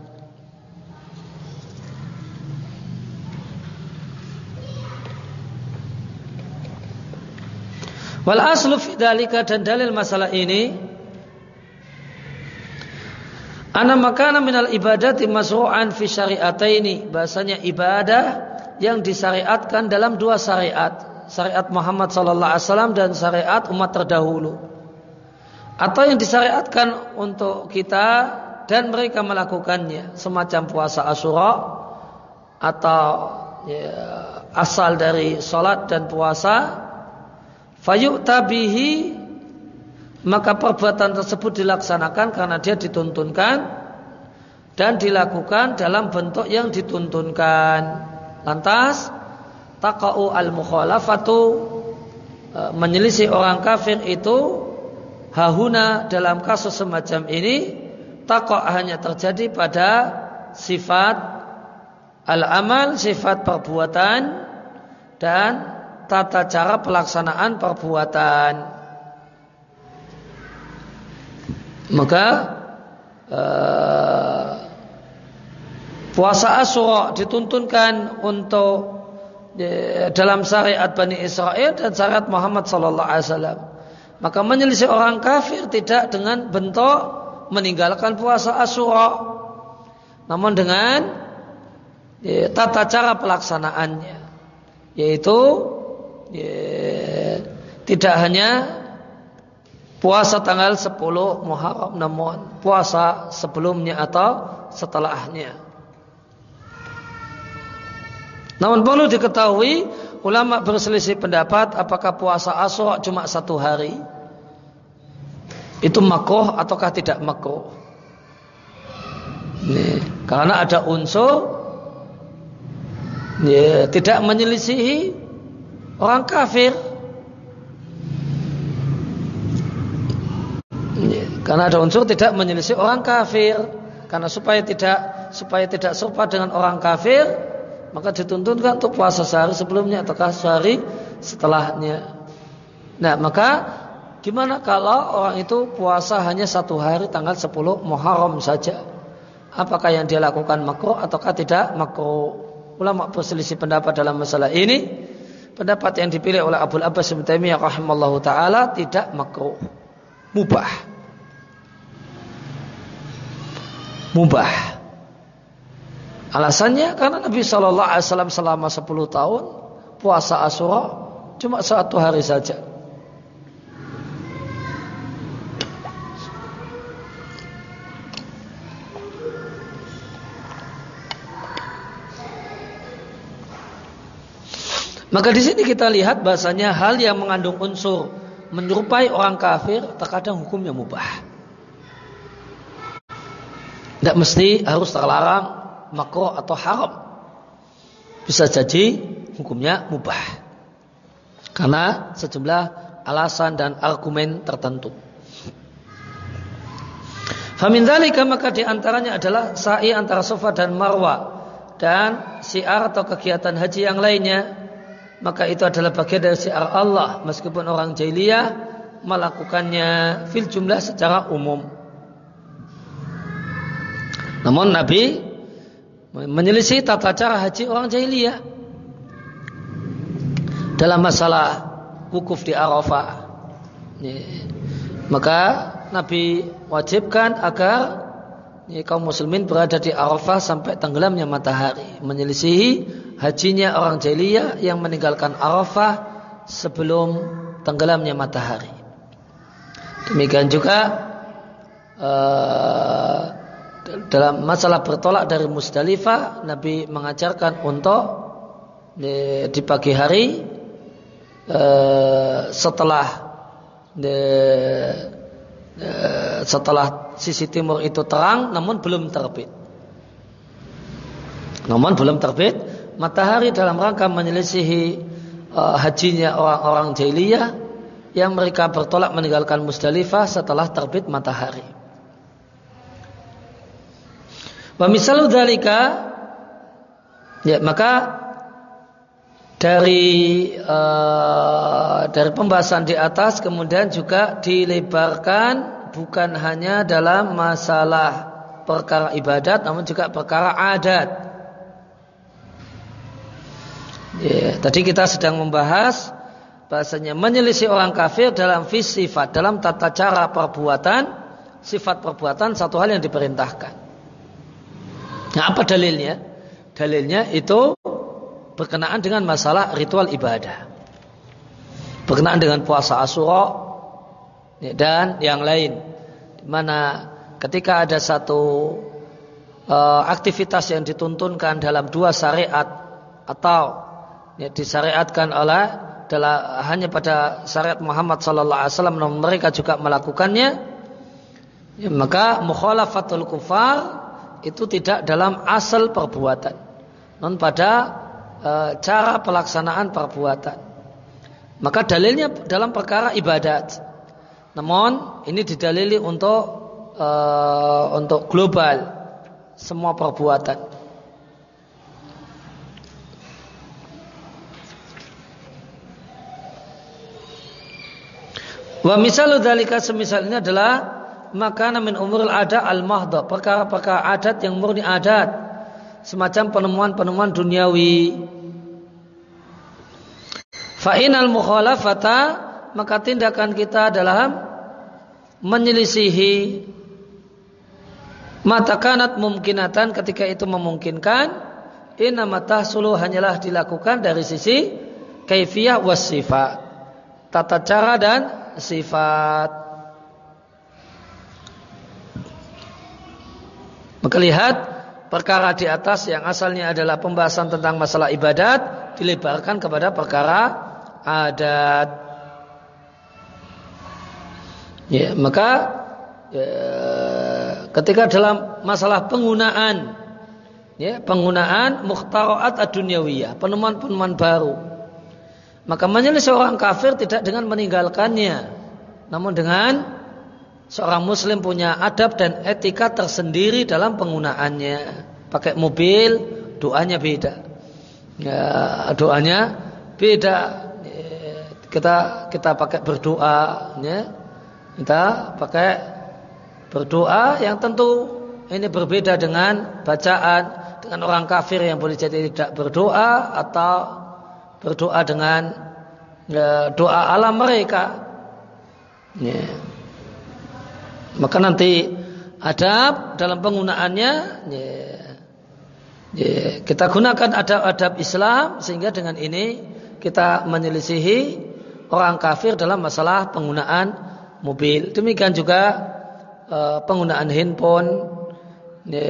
Wal aslu fidalika dan dalil masalah ini Ana makana minal ibadati masru'an fi syariataini. Bahasanya ibadah yang disyariatkan dalam dua syariat. Syariat Muhammad sallallahu alaihi wasallam dan syariat umat terdahulu. Atau yang disyariatkan untuk kita dan mereka melakukannya. Semacam puasa Asyura atau ya, asal dari salat dan puasa Fayuk tabihi maka perbuatan tersebut dilaksanakan karena dia dituntunkan dan dilakukan dalam bentuk yang dituntunkan. Lantas taqau al-mukhalafatu e, menyelisih orang kafir itu hahuna dalam kasus semacam ini taqa hanya terjadi pada sifat al-amal, sifat perbuatan dan tata cara pelaksanaan perbuatan. Maka uh, puasa Asyura dituntunkan untuk dalam syariat Bani Israel dan syariat Muhammad sallallahu alaihi wasallam. Maka menyelisih orang kafir tidak dengan bentuk meninggalkan puasa Asyura. Namun dengan ya, tata cara pelaksanaannya yaitu tidak hanya puasa tanggal 10 Muharram namun puasa sebelumnya atau setelahnya. Namun perlu diketahui ulama berselisih pendapat apakah puasa Asyura cuma satu hari itu makruh ataukah tidak makruh. karena ada unsur ya, tidak menyelisihi orang kafir. Karena ada unsur tidak menyelisih orang kafir. Karena supaya tidak supaya tidak serupa dengan orang kafir, maka dituntunkan untuk puasa sehari sebelumnya ataukah sehari setelahnya. Nah, maka gimana kalau orang itu puasa hanya satu hari tanggal 10 Muharram saja? Apakah yang dia lakukan makruh ataukah tidak makruh? Ulama berselisih pendapat dalam masalah ini. Pendapat yang dipilih oleh Abu Abbas bin Taimiyah rahimallahu taala tidak makruh. Mubah. Mubah. Alasannya karena Nabi Shallallahu Alaihi Wasallam selama 10 tahun puasa Asyura cuma satu hari saja. Maka di sini kita lihat bahasanya hal yang mengandung unsur menyerupai orang kafir terkadang hukumnya mubah. Tidak mesti harus terlarang makro atau haram. Bisa jadi hukumnya mubah. Karena sejumlah alasan dan argumen tertentu. Famin dalika maka di antaranya adalah sa'i antara sofa dan marwa dan siar atau kegiatan haji yang lainnya maka itu adalah bagian dari syiar Allah meskipun orang jahiliyah melakukannya fil jumlah secara umum. Namun Nabi menyelisih tata cara haji orang jahiliyah dalam masalah wukuf di Arafah. Maka Nabi wajibkan agar ya, kaum muslimin berada di Arafah sampai tenggelamnya matahari, menyelisihi hajinya orang jahiliyah yang meninggalkan Arafah sebelum tenggelamnya matahari. Demikian juga uh, dalam masalah bertolak dari Musdalifah, Nabi mengajarkan untuk di, di pagi hari uh, setelah di, uh, setelah sisi timur itu terang, namun belum terbit. Namun belum terbit, matahari dalam rangka menyelisihi uh, hajinya orang-orang jahiliyah yang mereka bertolak meninggalkan Musdalifah setelah terbit matahari. Wa misalu dalika ya maka dari uh, dari pembahasan di atas kemudian juga dilebarkan bukan hanya dalam masalah perkara ibadat namun juga perkara adat. Ya, tadi kita sedang membahas bahasanya menyelisih orang kafir dalam sifat, dalam tata cara perbuatan, sifat perbuatan satu hal yang diperintahkan. Nah, apa dalilnya? Dalilnya itu berkenaan dengan masalah ritual ibadah. Berkenaan dengan puasa Asyura dan yang lain. Di mana ketika ada satu uh, aktivitas yang dituntunkan dalam dua syariat atau ya, disyariatkan oleh adalah hanya pada syariat Muhammad sallallahu alaihi wasallam mereka juga melakukannya ya, maka mukhalafatul kufar itu tidak dalam asal perbuatan non pada e, cara pelaksanaan perbuatan. Maka dalilnya dalam perkara ibadat. Namun ini didalili untuk e, untuk global semua perbuatan. Wa misalu dalika semisal ini adalah maka min umurul ada al mahda perkara-perkara adat yang murni adat semacam penemuan-penemuan duniawi. Fa'inal mukhalafata maka tindakan kita dalam menyelisihi mata kanat mungkinatan ketika itu memungkinkan inna sulu hanyalah dilakukan dari sisi kaifiyah was sifat tata cara dan sifat maka lihat perkara di atas yang asalnya adalah pembahasan tentang masalah ibadat dilebarkan kepada perkara adat. Ya, maka ya, ketika dalam masalah penggunaan ya, penggunaan muhtaraat ad-dunyawiyah, penemuan-penemuan baru. Maka menyelisih seorang kafir tidak dengan meninggalkannya, namun dengan seorang muslim punya adab dan etika tersendiri dalam penggunaannya. Pakai mobil, doanya beda. Ya, doanya beda. Kita kita pakai berdoa, ya. Kita pakai berdoa yang tentu ini berbeda dengan bacaan dengan orang kafir yang boleh jadi tidak berdoa atau berdoa dengan ya, doa alam mereka. Ya. Maka nanti adab dalam penggunaannya ya, ya, kita gunakan adab-adab Islam sehingga dengan ini kita menyelisihi orang kafir dalam masalah penggunaan mobil. Demikian juga uh, penggunaan handphone, ya,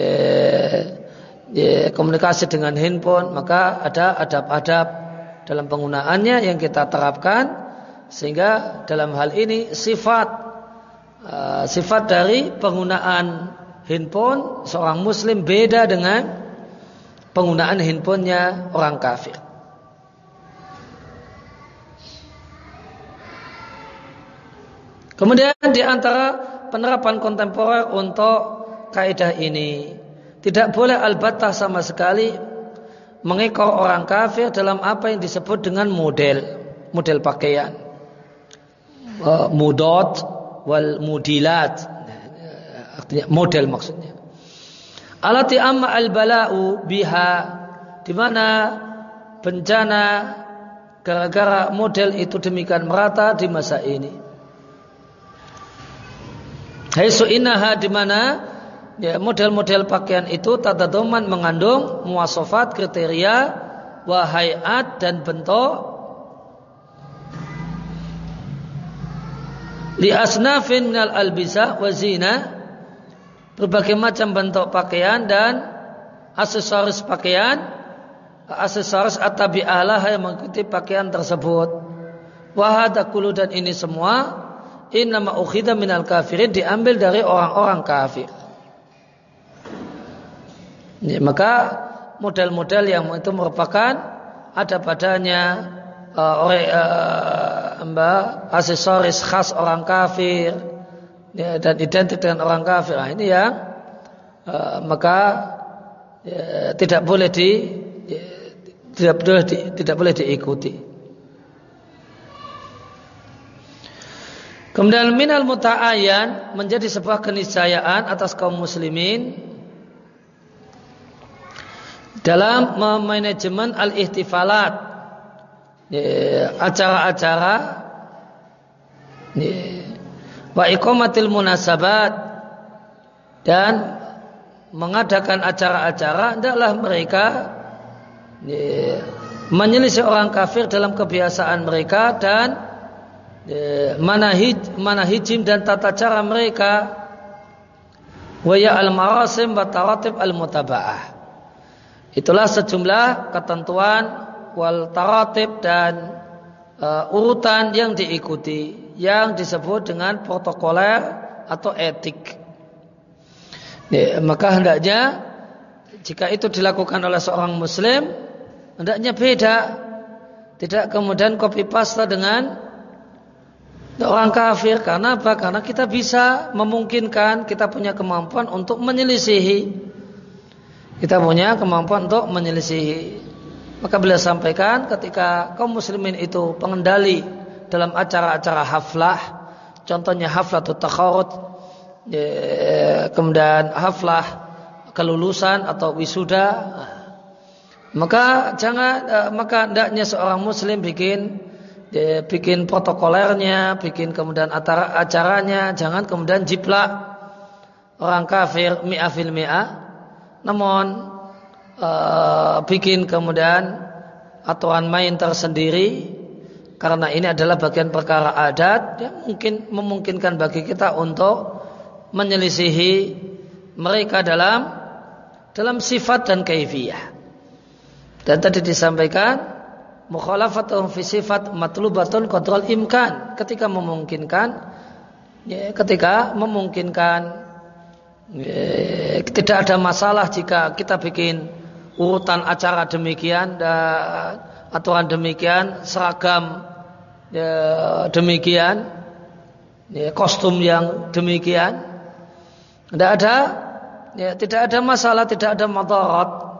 ya, komunikasi dengan handphone, maka ada adab-adab dalam penggunaannya yang kita terapkan sehingga dalam hal ini sifat Uh, sifat dari penggunaan handphone seorang muslim beda dengan penggunaan handphonenya orang kafir. Kemudian di antara penerapan kontemporer untuk kaidah ini tidak boleh albatah sama sekali mengekor orang kafir dalam apa yang disebut dengan model model pakaian. Uh, mudot wal mudilat. Artinya model maksudnya. Alati amma al bala'u biha di mana bencana gara-gara model itu demikian merata di masa ini Hai suinaha di mana? Ya model-model pakaian itu tata doman mengandung muasofat kriteria wahayat dan bentuk. Li asnafin minal albisa wa zina berbagai macam bentuk pakaian dan aksesoris pakaian aksesoris atabi'alah yang mengikuti pakaian tersebut. Wahada kulu dan ini semua innama ukhidha minal kafirin diambil dari orang-orang kafir. Ya, maka model-model yang itu merupakan ada padanya uh, oleh uh, mbak aksesoris khas orang kafir ya, dan identik dengan orang kafir. Nah, ini ya uh, maka ya, tidak boleh di ya, tidak boleh di, tidak boleh diikuti Kemudian minal muta'ayan menjadi sebuah keniscayaan atas kaum muslimin dalam memanajemen al-ihtifalat acara-acara wa iqamatil munasabat dan mengadakan acara-acara hendaklah mereka menyelisih orang kafir dalam kebiasaan mereka dan manahij manahijim dan tata cara mereka wa ya al marasim wa taratib al mutaba'ah itulah sejumlah ketentuan wal taratib dan uh, urutan yang diikuti yang disebut dengan protokoler atau etik. Ya, maka hendaknya jika itu dilakukan oleh seorang muslim hendaknya beda. Tidak kemudian copy paste dengan orang kafir karena apa? Karena kita bisa memungkinkan kita punya kemampuan untuk menyelisihi. Kita punya kemampuan untuk menyelisihi. Maka beliau sampaikan ketika kaum muslimin itu pengendali dalam acara-acara haflah, contohnya haflah takharut, ya, kemudian haflah kelulusan atau wisuda, maka jangan eh, maka hendaknya seorang muslim bikin ya, bikin protokolernya, bikin kemudian acara acaranya, jangan kemudian jiplak. Orang kafir mi'afil mi'ah, namun uh, bikin kemudian aturan main tersendiri. Karena ini adalah bagian perkara adat yang mungkin memungkinkan bagi kita untuk menyelisihi mereka dalam dalam sifat dan kaifiyah. Dan tadi disampaikan mukhalafatun fi sifat matlubatun qadral imkan. Ketika memungkinkan ya, ketika memungkinkan ya, tidak ada masalah jika kita bikin urutan acara demikian dan aturan demikian seragam ya, demikian ya, kostum yang demikian. Tidak ada ya, tidak ada masalah tidak ada madarat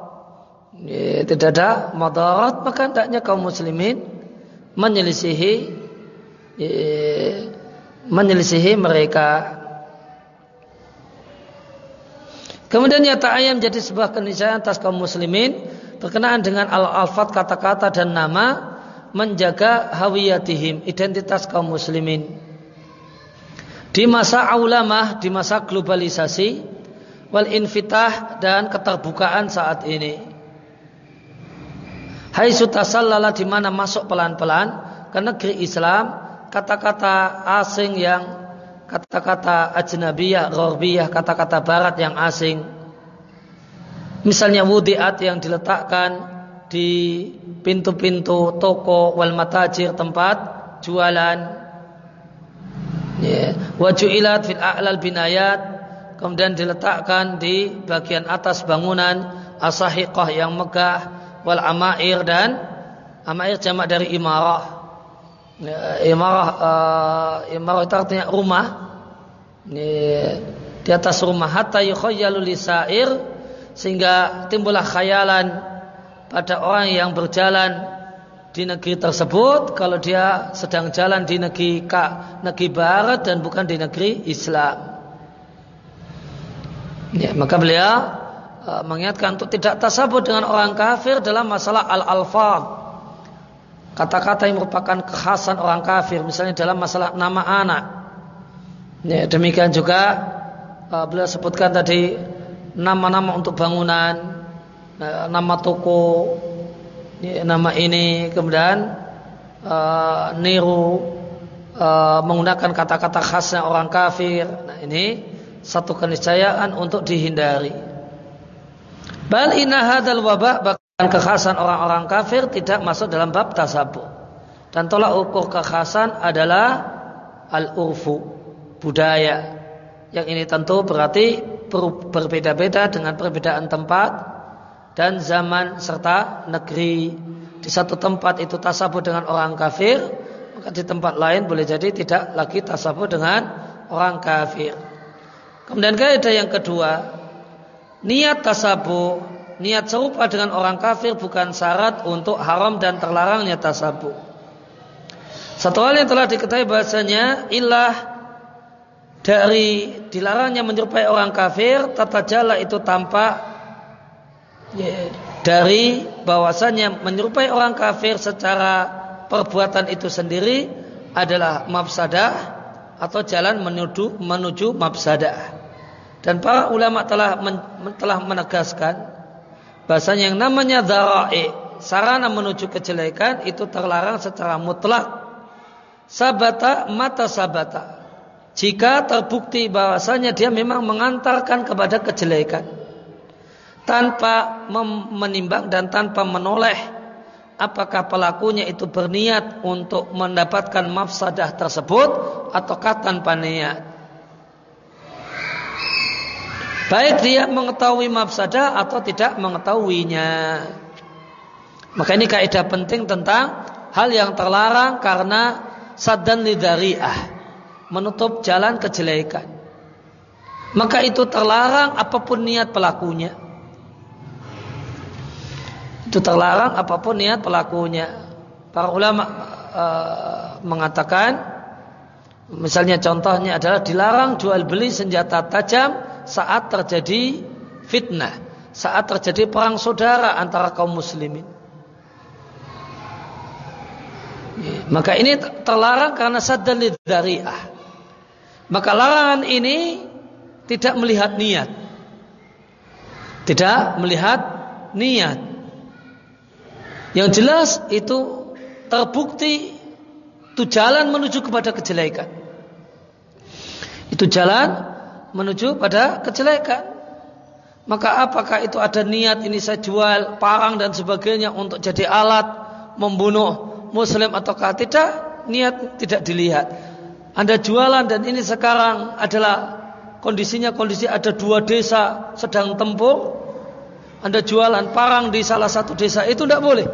ya, tidak ada madarat maka hendaknya kaum muslimin menyelisihi ya, menyelisihi mereka Kemudian nyata ayam menjadi sebuah keniscayaan atas kaum muslimin berkenaan dengan al-alfat kata-kata dan nama menjaga hawiyatihim identitas kaum muslimin. Di masa aulamah, di masa globalisasi wal infitah dan keterbukaan saat ini. Hai sutasallala di mana masuk pelan-pelan ke negeri Islam, kata-kata asing yang kata-kata ajnabiyah, gharbiyah, kata-kata barat yang asing. Misalnya wudiat yang diletakkan di pintu-pintu toko wal matajir tempat jualan. Ya. Wajuilat fil a'lal binayat kemudian diletakkan di bagian atas bangunan asahiqah yang megah wal amair dan amair jamak dari imarah. Ya, imarah uh, imarah itu artinya rumah. Ini, di atas rumah. Hatta yukhayyalu lisair sehingga timbullah khayalan pada orang yang berjalan di negeri tersebut kalau dia sedang jalan di negeri ka, negeri barat dan bukan di negeri Islam. Ya, maka beliau mengingatkan untuk tidak tasabut dengan orang kafir dalam masalah al-alfad kata-kata yang merupakan kekhasan orang kafir misalnya dalam masalah nama anak Ya, demikian juga uh, beliau sebutkan tadi nama-nama untuk bangunan, uh, nama toko, ya, nama ini, kemudian uh, niru uh, menggunakan kata-kata khasnya orang kafir. Nah, ini satu keniscayaan untuk dihindari. Bal inna hadal wabah bahkan kekhasan orang-orang kafir tidak masuk dalam bab tasabuh. Dan tolak ukur kekhasan adalah al-urfu budaya. Yang ini tentu berarti berbeda-beda dengan perbedaan tempat dan zaman serta negeri. Di satu tempat itu tasabuh dengan orang kafir, maka di tempat lain boleh jadi tidak lagi tasabuh dengan orang kafir. Kemudian kaidah yang kedua, niat tasabuh, niat serupa dengan orang kafir bukan syarat untuk haram dan terlarangnya tasabuh. Satu hal yang telah diketahui bahasanya ilah dari dilarangnya menyerupai orang kafir tata jala itu tampak dari bahwasanya menyerupai orang kafir secara perbuatan itu sendiri adalah mafsadah atau jalan menuju menuju mafsadah dan para ulama telah telah menegaskan bahasanya yang namanya dhara'i sarana menuju kejelekan itu terlarang secara mutlak. Sabata mata sabata. Jika terbukti bahwasanya dia memang mengantarkan kepada kejelekan. Tanpa menimbang dan tanpa menoleh apakah pelakunya itu berniat untuk mendapatkan mafsadah tersebut ataukah tanpa niat baik dia mengetahui mafsadah atau tidak mengetahuinya maka ini kaidah penting tentang hal yang terlarang karena sadan lidariah menutup jalan kejelekan. Maka itu terlarang apa pun niat pelakunya. Itu terlarang apa pun niat pelakunya. Para ulama e, mengatakan misalnya contohnya adalah dilarang jual beli senjata tajam saat terjadi fitnah, saat terjadi perang saudara antara kaum muslimin. Maka ini terlarang karena saddan lidzari'ah. Maka larangan ini tidak melihat niat. Tidak melihat niat. Yang jelas itu terbukti itu jalan menuju kepada kejelekan. Itu jalan menuju pada kejelekan. Maka apakah itu ada niat ini saya jual parang dan sebagainya untuk jadi alat membunuh muslim ataukah tidak? Niat tidak dilihat. Anda jualan dan ini sekarang adalah kondisinya kondisi ada dua desa sedang tempur. Anda jualan parang di salah satu desa itu tidak boleh.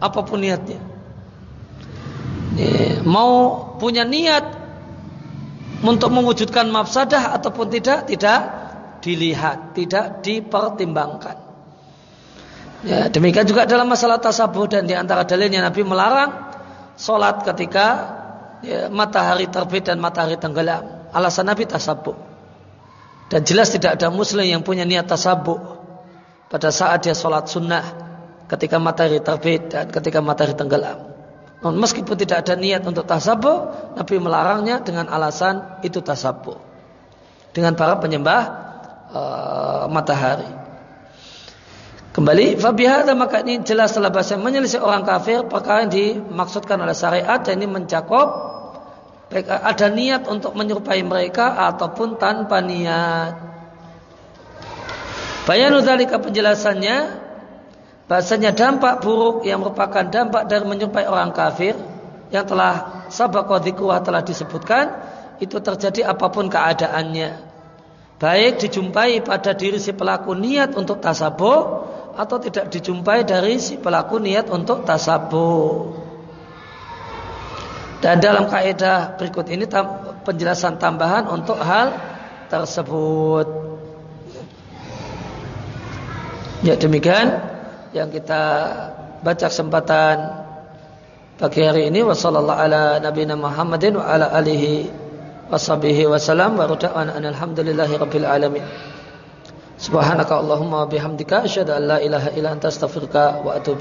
Apa pun niatnya. Mau punya niat untuk mewujudkan mafsadah ataupun tidak, tidak dilihat, tidak dipertimbangkan. Ya, demikian juga dalam masalah tasabuh dan di antara dalilnya Nabi melarang solat ketika ya, matahari terbit dan matahari tenggelam. Alasan Nabi tasabuh. Dan jelas tidak ada muslim yang punya niat tasabuh pada saat dia sholat sunnah ketika matahari terbit dan ketika matahari tenggelam. Namun meskipun tidak ada niat untuk tasabuh, Nabi melarangnya dengan alasan itu tasabuh. Dengan para penyembah uh, matahari. Kembali, fabihada maka ini jelas telah bahasa menyelisih orang kafir perkara yang dimaksudkan oleh syariat dan ini mencakup ada niat untuk menyerupai mereka ataupun tanpa niat. Bayanu dzalika penjelasannya bahasanya dampak buruk yang merupakan dampak dari menyerupai orang kafir yang telah sabaqa telah disebutkan itu terjadi apa pun keadaannya. Baik dijumpai pada diri si pelaku niat untuk tasabuh atau tidak dijumpai dari si pelaku niat untuk tasabuh. Dan dalam kaidah berikut ini penjelasan tambahan untuk hal tersebut. Ya demikian yang kita baca kesempatan pagi hari ini wasallallahu ala nabiyina Muhammadin wa ala alihi washabihi wasallam wa alhamdulillahi rabbil alamin. Subhanaka Allahumma bihamdika asyhadu an la ilaha illa anta astaghfiruka wa atubu